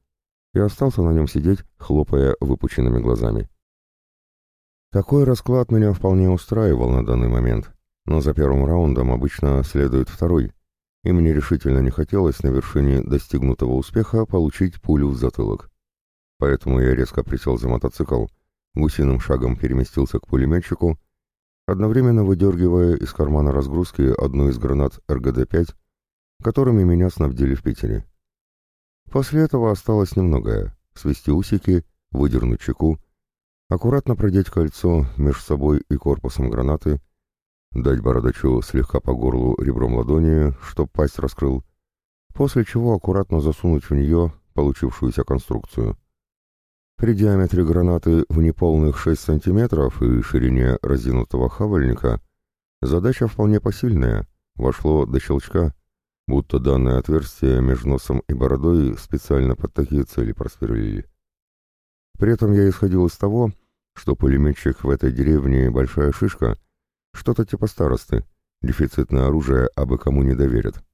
и остался на нем сидеть, хлопая выпученными глазами. Такой расклад меня вполне устраивал на данный момент, но за первым раундом обычно следует второй, и мне решительно не хотелось на вершине достигнутого успеха получить пулю в затылок. Поэтому я резко присел за мотоцикл, гусиным шагом переместился к пулеметчику, одновременно выдергивая из кармана разгрузки одну из гранат РГД-5, которыми меня снабдили в Питере. После этого осталось немногое — свести усики, выдернуть чеку, аккуратно продеть кольцо между собой и корпусом гранаты, дать бородачу слегка по горлу ребром ладони, чтоб пасть раскрыл, после чего аккуратно засунуть в нее получившуюся конструкцию. При диаметре гранаты в неполных 6 сантиметров и ширине разинутого хавальника задача вполне посильная, вошло до щелчка, будто данное отверстие между носом и бородой специально под такие цели просверлили. При этом я исходил из того, что пулеметчик в этой деревне большая шишка, что-то типа старосты, дефицитное оружие абы кому не доверят.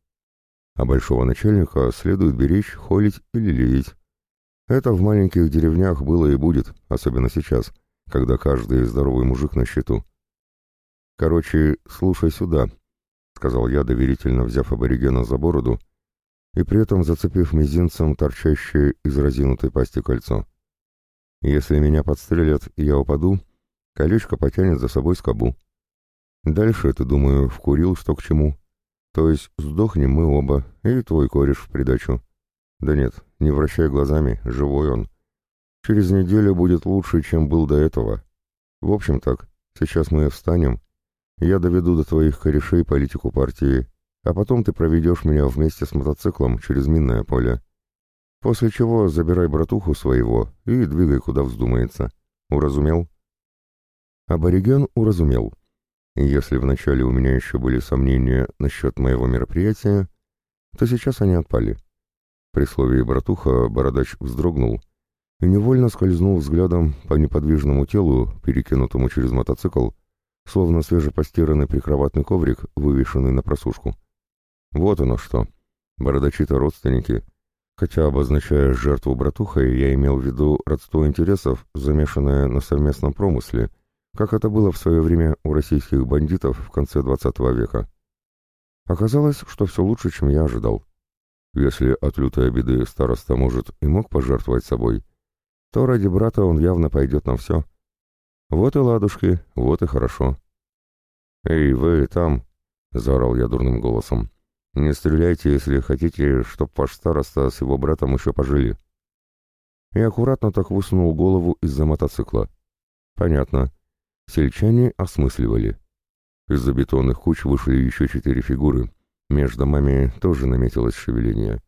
А большого начальника следует беречь, холить или лелеять. Это в маленьких деревнях было и будет, особенно сейчас, когда каждый здоровый мужик на счету. «Короче, слушай сюда», — сказал я, доверительно взяв аборигена за бороду и при этом зацепив мизинцем торчащее из разинутой пасти кольцо. Если меня подстрелят и я упаду, колечко потянет за собой скобу. Дальше, ты, думаю, вкурил, что к чему. То есть сдохнем мы оба, и твой кореш в придачу. Да нет, не вращай глазами, живой он. Через неделю будет лучше, чем был до этого. В общем так, сейчас мы встанем, я доведу до твоих корешей политику партии, а потом ты проведешь меня вместе с мотоциклом через минное поле. После чего забирай братуху своего и двигай, куда вздумается. Уразумел? Абориген уразумел. Если вначале у меня еще были сомнения насчет моего мероприятия, то сейчас они отпали. При слове «братуха» бородач вздрогнул и невольно скользнул взглядом по неподвижному телу, перекинутому через мотоцикл, словно свежепостиранный прикроватный коврик, вывешенный на просушку. Вот оно что. Бородачи-то родственники — Хотя, обозначая жертву братухой, я имел в виду родство интересов, замешанное на совместном промысле, как это было в свое время у российских бандитов в конце XX века. Оказалось, что все лучше, чем я ожидал. Если от лютой обиды староста может и мог пожертвовать собой, то ради брата он явно пойдет на все. Вот и ладушки, вот и хорошо. «Эй, вы там!» — заорал я дурным голосом. Не стреляйте, если хотите, чтоб ваш староста с его братом еще пожили. И аккуратно так высунул голову из-за мотоцикла. Понятно. Сельчане осмысливали. Из-за бетонных куч вышли еще четыре фигуры. Между домами тоже наметилось шевеление.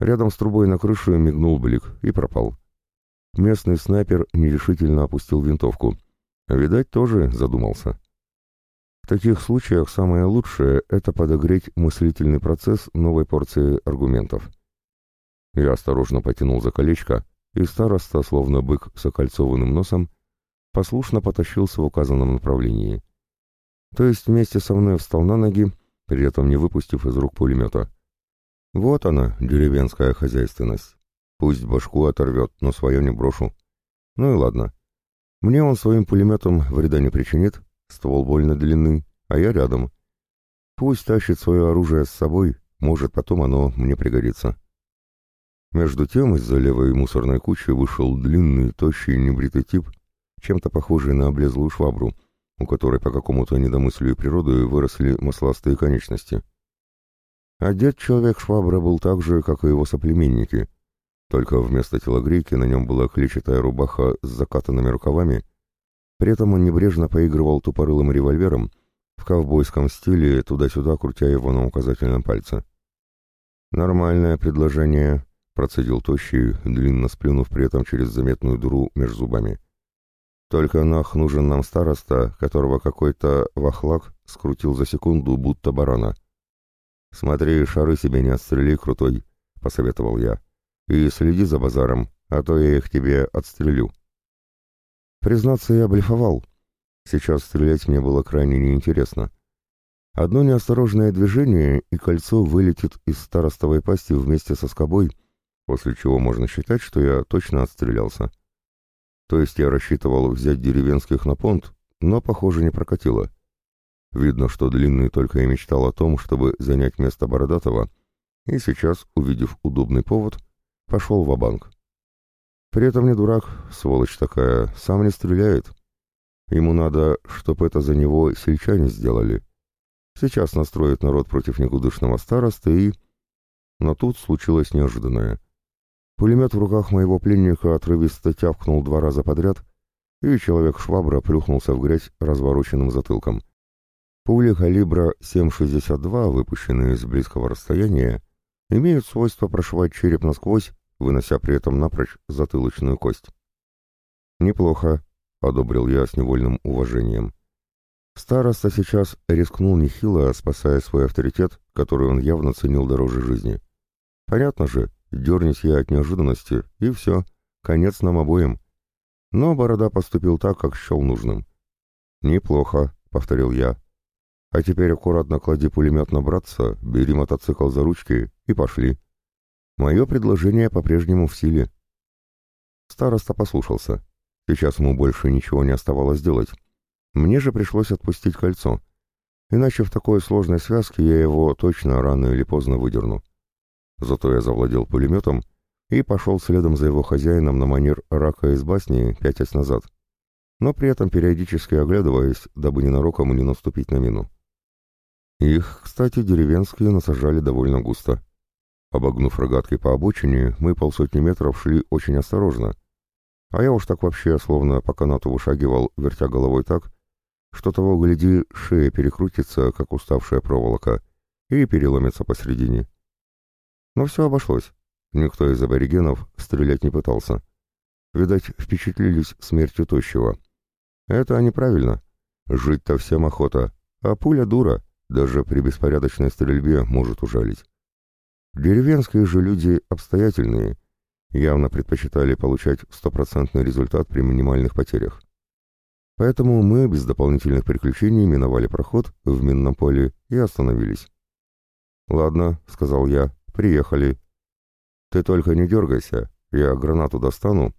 Рядом с трубой на крыше мигнул блик и пропал. Местный снайпер нерешительно опустил винтовку. Видать, тоже задумался. В таких случаях самое лучшее — это подогреть мыслительный процесс новой порции аргументов. Я осторожно потянул за колечко, и староста, словно бык с окольцованным носом, послушно потащился в указанном направлении. То есть вместе со мной встал на ноги, при этом не выпустив из рук пулемета. Вот она, деревенская хозяйственность. Пусть башку оторвет, но свое не брошу. Ну и ладно. Мне он своим пулеметом вреда не причинит, ствол больно длинный, а я рядом. Пусть тащит свое оружие с собой, может, потом оно мне пригодится. Между тем из-за левой мусорной кучи вышел длинный, тощий, небритый тип, чем-то похожий на облезлую швабру, у которой по какому-то недомыслию природы выросли масластые конечности. Одет человек-швабра был так же, как и его соплеменники, только вместо телогрейки на нем была клетчатая рубаха с закатанными рукавами, при этом он небрежно поигрывал тупорылым револьвером в ковбойском стиле, туда-сюда крутя его на указательном пальце. «Нормальное предложение», процедил тощий, длинно сплюнув при этом через заметную дыру между зубами. «Только нах нужен нам староста, которого какой-то вахлак скрутил за секунду, будто барана». «Смотри, шары себе не отстрели, крутой», — посоветовал я. «И следи за базаром, а то я их тебе отстрелю». Признаться, я блефовал. Сейчас стрелять мне было крайне неинтересно. Одно неосторожное движение, и кольцо вылетит из старостовой пасти вместе со скобой — после чего можно считать, что я точно отстрелялся. То есть я рассчитывал взять деревенских на понт, но, похоже, не прокатило. Видно, что Длинный только и мечтал о том, чтобы занять место Бородатого, и сейчас, увидев удобный повод, пошел в банк При этом не дурак, сволочь такая, сам не стреляет. Ему надо, чтобы это за него сельчане сделали. Сейчас настроит народ против никудышного старосты и... Но тут случилось неожиданное. Пулемет в руках моего пленника отрывисто тявкнул два раза подряд, и человек-швабра плюхнулся в грязь развороченным затылком. Пули калибра 7,62, выпущенные с близкого расстояния, имеют свойство прошивать череп насквозь, вынося при этом напрочь затылочную кость. «Неплохо», — одобрил я с невольным уважением. Староста сейчас рискнул нехило, спасая свой авторитет, который он явно ценил дороже жизни. Понятно же, Дернись я от неожиданности, и все, конец нам обоим. Но Борода поступил так, как счел нужным. «Неплохо», — повторил я. «А теперь аккуратно клади пулемет на братца, бери мотоцикл за ручки и пошли. Мое предложение по-прежнему в силе». Староста послушался. Сейчас ему больше ничего не оставалось делать. Мне же пришлось отпустить кольцо. Иначе в такой сложной связке я его точно рано или поздно выдерну. Зато я завладел пулеметом и пошел следом за его хозяином на манер рака из басни пятясь назад, но при этом периодически оглядываясь, дабы ненароком не наступить на мину. Их, кстати, деревенские насажали довольно густо. Обогнув рогатки по обочине, мы полсотни метров шли очень осторожно, а я уж так вообще словно по канату вышагивал, вертя головой так, что того, гляди, шея перекрутится, как уставшая проволока, и переломится посередине. Но все обошлось. Никто из аборигенов стрелять не пытался. Видать, впечатлились смертью тощего. Это неправильно. Жить-то всем охота, а пуля дура, даже при беспорядочной стрельбе может ужалить. Деревенские же люди обстоятельные, явно предпочитали получать стопроцентный результат при минимальных потерях. Поэтому мы без дополнительных приключений миновали проход в минном поле и остановились. «Ладно», — сказал я, «Приехали. Ты только не дергайся, я гранату достану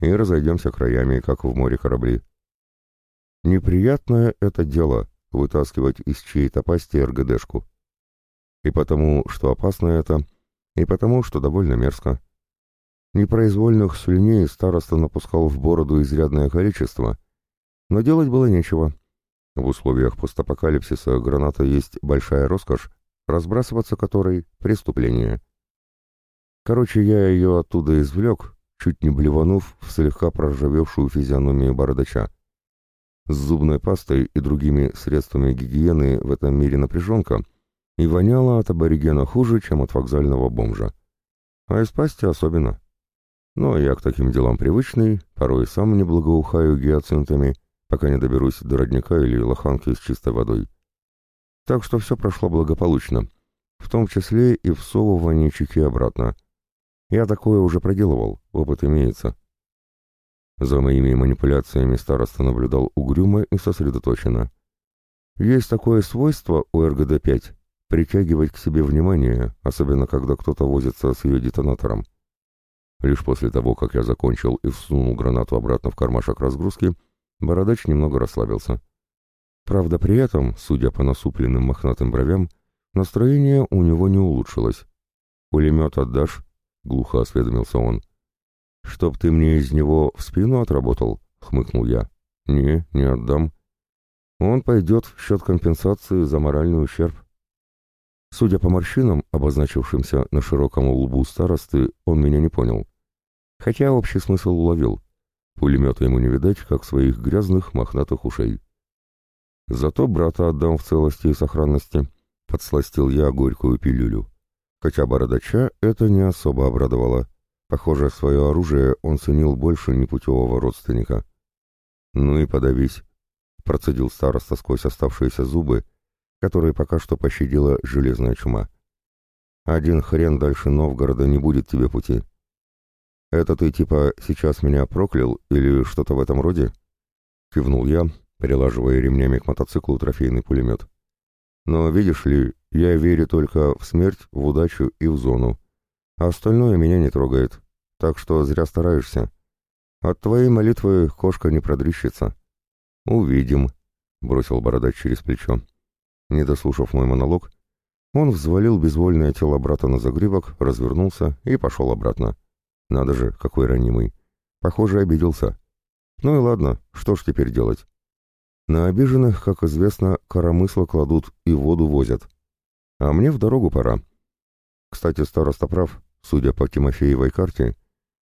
и разойдемся краями, как в море корабли». Неприятное это дело — вытаскивать из чьей-то пасти РГДшку. И потому, что опасно это, и потому, что довольно мерзко. Непроизвольных слюней староста напускал в бороду изрядное количество, но делать было нечего. В условиях постапокалипсиса граната есть большая роскошь, разбрасываться которой — преступление. Короче, я ее оттуда извлек, чуть не блеванув в слегка проржавевшую физиономию бородача. С зубной пастой и другими средствами гигиены в этом мире напряженка, и воняло от аборигена хуже, чем от вокзального бомжа. А из пасти особенно. Но я к таким делам привычный, порой сам не благоухаю гиацинтами, пока не доберусь до родника или лоханки с чистой водой. Так что все прошло благополучно, в том числе и всовывание чеки обратно. Я такое уже проделывал, опыт имеется. За моими манипуляциями староста наблюдал угрюмо и сосредоточенно. Есть такое свойство у РГД-5 — притягивать к себе внимание, особенно когда кто-то возится с ее детонатором. Лишь после того, как я закончил и всунул гранату обратно в кармашек разгрузки, бородач немного расслабился. Правда, при этом, судя по насупленным мохнатым бровям, настроение у него не улучшилось. «Пулемет отдашь?» — глухо осведомился он. «Чтоб ты мне из него в спину отработал?» — хмыкнул я. «Не, не отдам. Он пойдет в счет компенсации за моральный ущерб». Судя по морщинам, обозначившимся на широком лбу старосты, он меня не понял. Хотя общий смысл уловил. Пулемета ему не видать, как своих грязных мохнатых ушей. Зато брата отдам в целости и сохранности, подсластил я горькую пилюлю. Хотя бородача это не особо обрадовало. Похоже, свое оружие он ценил больше непутевого родственника. «Ну и подавись», — процедил староста сквозь оставшиеся зубы, которые пока что пощадила железная чума. «Один хрен дальше Новгорода не будет тебе пути». «Это ты типа сейчас меня проклял или что-то в этом роде?» — кивнул я, прилаживая ремнями к мотоциклу трофейный пулемет. «Но видишь ли, я верю только в смерть, в удачу и в зону, а остальное меня не трогает, так что зря стараешься. От твоей молитвы кошка не продрищется». «Увидим», — бросил бородач через плечо. Не дослушав мой монолог, он взвалил безвольное тело брата на загривок, развернулся и пошел обратно. Надо же, какой ранимый. Похоже, обиделся. Ну и ладно, что ж теперь делать? На обиженных, как известно, коромысло кладут и воду возят. А мне в дорогу пора. Кстати, староста прав, судя по Тимофеевой карте,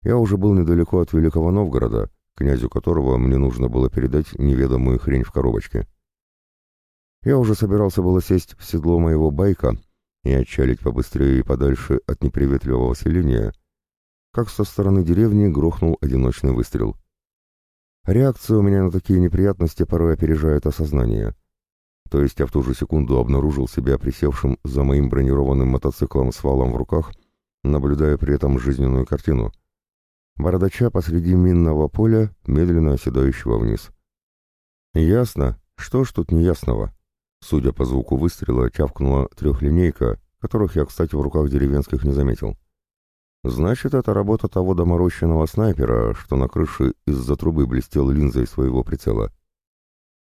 я уже был недалеко от Великого Новгорода, князю которого мне нужно было передать неведомую хрень в коробочке. Я уже собирался было сесть в седло моего байка и отчалить побыстрее и подальше от неприветливого селения, как со стороны деревни грохнул одиночный выстрел. Реакция у меня на такие неприятности порой опережает осознание. То есть я в ту же секунду обнаружил себя присевшим за моим бронированным мотоциклом с валом в руках, наблюдая при этом жизненную картину. Бородача посреди минного поля, медленно оседающего вниз. Ясно, что ж тут неясного. Судя по звуку выстрела, чавкнула трехлинейка, которых я, кстати, в руках деревенских не заметил. Значит, это работа того доморощенного снайпера, что на крыше из-за трубы блестел линзой своего прицела.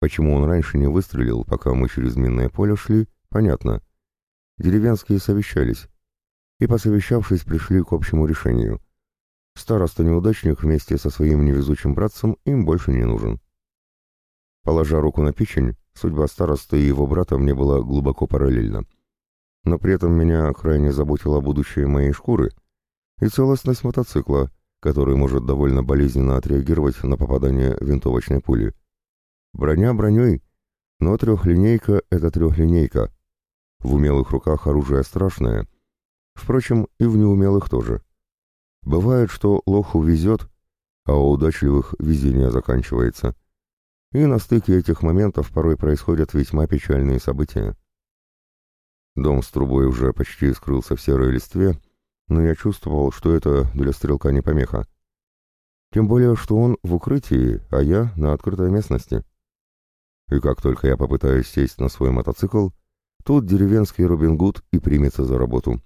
Почему он раньше не выстрелил, пока мы через минное поле шли, понятно. Деревенские совещались, и, посовещавшись, пришли к общему решению. Староста-неудачник вместе со своим невезучим братцем им больше не нужен. Положа руку на печень, Судьба старосты и его брата мне была глубоко параллельна. Но при этом меня крайне заботило будущее моей шкуры и целостность мотоцикла, который может довольно болезненно отреагировать на попадание винтовочной пули. Броня броней, но трехлинейка — это трехлинейка. В умелых руках оружие страшное, впрочем, и в неумелых тоже. Бывает, что лоху везет, а у удачливых везение заканчивается — и на стыке этих моментов порой происходят весьма печальные события. Дом с трубой уже почти скрылся в серой листве, но я чувствовал, что это для стрелка не помеха. Тем более, что он в укрытии, а я на открытой местности. И как только я попытаюсь сесть на свой мотоцикл, тут деревенский Робин Гуд и примется за работу.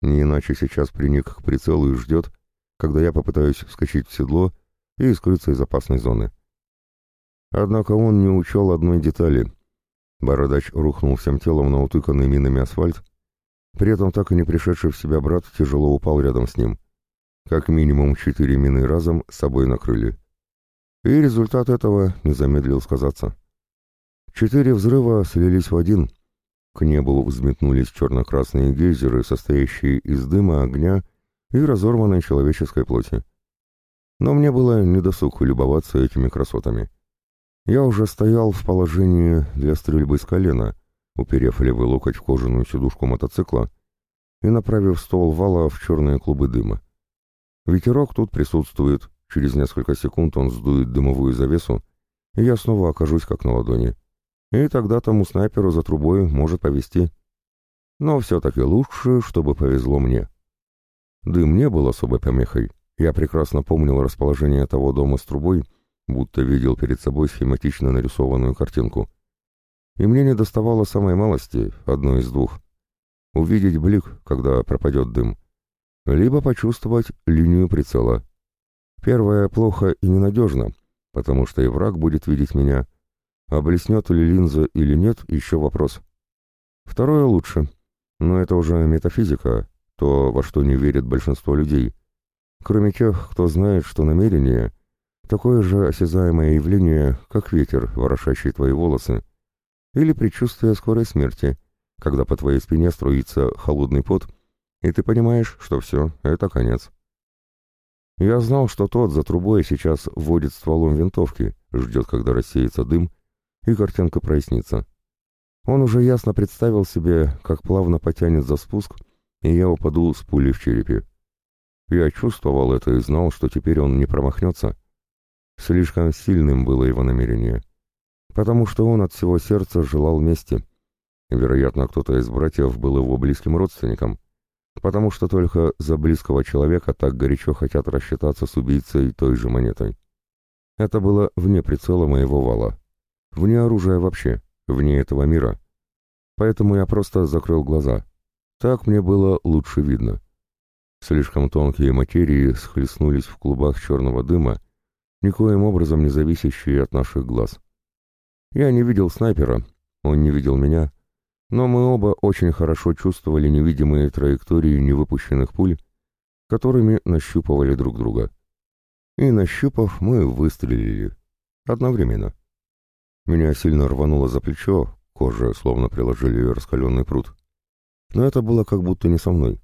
Не иначе сейчас приник к прицелу и ждет, когда я попытаюсь вскочить в седло и скрыться из опасной зоны. Однако он не учел одной детали. Бородач рухнул всем телом на утыканный минами асфальт, при этом так и не пришедший в себя брат тяжело упал рядом с ним. Как минимум четыре мины разом с собой накрыли. И результат этого не замедлил сказаться. Четыре взрыва слились в один. К небу взметнулись черно-красные гейзеры, состоящие из дыма, огня и разорванной человеческой плоти. Но мне было недосуг любоваться этими красотами. Я уже стоял в положении для стрельбы с колена, уперев левый локоть в кожаную сидушку мотоцикла и направив ствол вала в черные клубы дыма. Ветерок тут присутствует, через несколько секунд он сдует дымовую завесу, и я снова окажусь как на ладони. И тогда тому снайперу за трубой может повезти. Но все-таки лучше, чтобы повезло мне. Дым не был особой помехой. Я прекрасно помнил расположение того дома с трубой, будто видел перед собой схематично нарисованную картинку. И мне не доставало самой малости, одной из двух. Увидеть блик, когда пропадет дым, либо почувствовать линию прицела. Первое плохо и ненадежно, потому что и враг будет видеть меня, а блеснет ли линза или нет, еще вопрос. Второе лучше, но это уже метафизика, то, во что не верит большинство людей. Кроме тех, кто знает, что намерение — такое же осязаемое явление, как ветер, ворошащий твои волосы, или предчувствие скорой смерти, когда по твоей спине струится холодный пот, и ты понимаешь, что все, это конец. Я знал, что тот за трубой сейчас вводит стволом винтовки, ждет, когда рассеется дым, и картинка прояснится. Он уже ясно представил себе, как плавно потянет за спуск, и я упаду с пулей в черепе. Я чувствовал это и знал, что теперь он не промахнется. Слишком сильным было его намерение. Потому что он от всего сердца желал мести. Вероятно, кто-то из братьев был его близким родственником. Потому что только за близкого человека так горячо хотят рассчитаться с убийцей той же монетой. Это было вне прицела моего вала. Вне оружия вообще, вне этого мира. Поэтому я просто закрыл глаза. Так мне было лучше видно. Слишком тонкие материи схлестнулись в клубах черного дыма, никоим образом не зависящие от наших глаз. Я не видел снайпера, он не видел меня, но мы оба очень хорошо чувствовали невидимые траектории невыпущенных пуль, которыми нащупывали друг друга. И, нащупав, мы выстрелили. Одновременно. Меня сильно рвануло за плечо, кожа словно приложили раскаленный пруд. Но это было как будто не со мной.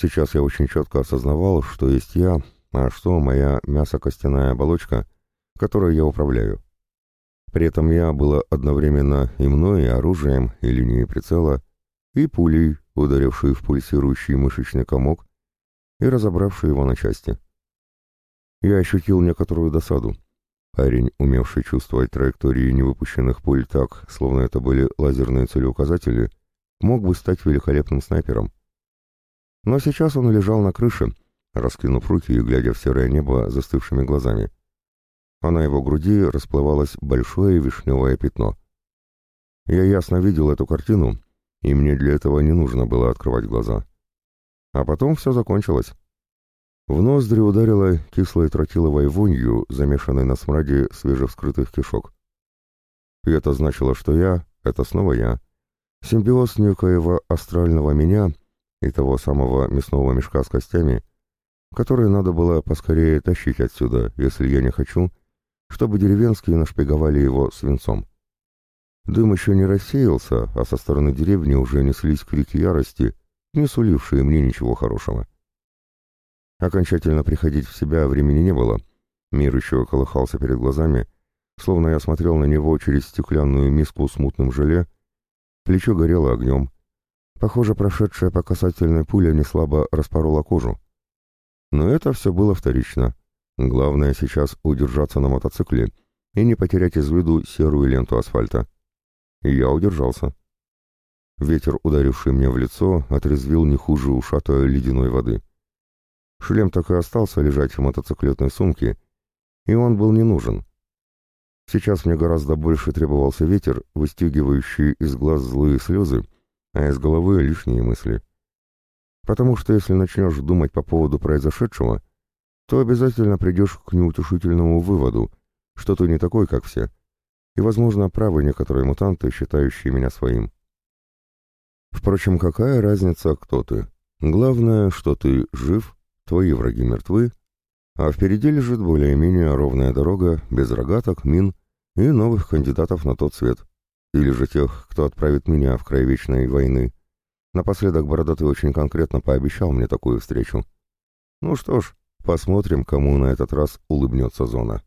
Сейчас я очень четко осознавал, что есть я, а что моя мясо-костяная оболочка, которой я управляю. При этом я было одновременно и мной, и оружием, и линией прицела, и пулей, ударившей в пульсирующий мышечный комок и разобравшей его на части. Я ощутил некоторую досаду. Парень, умевший чувствовать траектории невыпущенных пуль так, словно это были лазерные целеуказатели, мог бы стать великолепным снайпером. Но сейчас он лежал на крыше, раскинув руки и глядя в серое небо застывшими глазами. А на его груди расплывалось большое вишневое пятно. Я ясно видел эту картину, и мне для этого не нужно было открывать глаза. А потом все закончилось. В ноздри ударило кислой тротиловой вонью, замешанной на смраде свежевскрытых кишок. И это значило, что я — это снова я. Симбиоз некоего астрального меня и того самого мясного мешка с костями, который надо было поскорее тащить отсюда, если я не хочу, чтобы деревенские нашпиговали его свинцом. Дым еще не рассеялся, а со стороны деревни уже неслись крики ярости, не сулившие мне ничего хорошего. Окончательно приходить в себя времени не было. Мир еще колыхался перед глазами, словно я смотрел на него через стеклянную миску с мутным желе. Плечо горело огнем. Похоже, прошедшая по касательной пуля неслабо распорола кожу. Но это все было вторично. Главное сейчас удержаться на мотоцикле и не потерять из виду серую ленту асфальта. И я удержался. Ветер, ударивший мне в лицо, отрезвил не хуже ушатой ледяной воды. Шлем так и остался лежать в мотоциклетной сумке, и он был не нужен. Сейчас мне гораздо больше требовался ветер, выстегивающий из глаз злые слезы, а из головы лишние мысли. Потому что если начнешь думать по поводу произошедшего, то обязательно придешь к неутешительному выводу, что ты не такой, как все, и, возможно, правы некоторые мутанты, считающие меня своим. Впрочем, какая разница, кто ты? Главное, что ты жив твои враги мертвы, а впереди лежит более-менее ровная дорога, без рогаток, мин и новых кандидатов на тот свет. Или же тех, кто отправит меня в край вечной войны. Напоследок Бородатый очень конкретно пообещал мне такую встречу. Ну что ж, посмотрим, кому на этот раз улыбнется зона.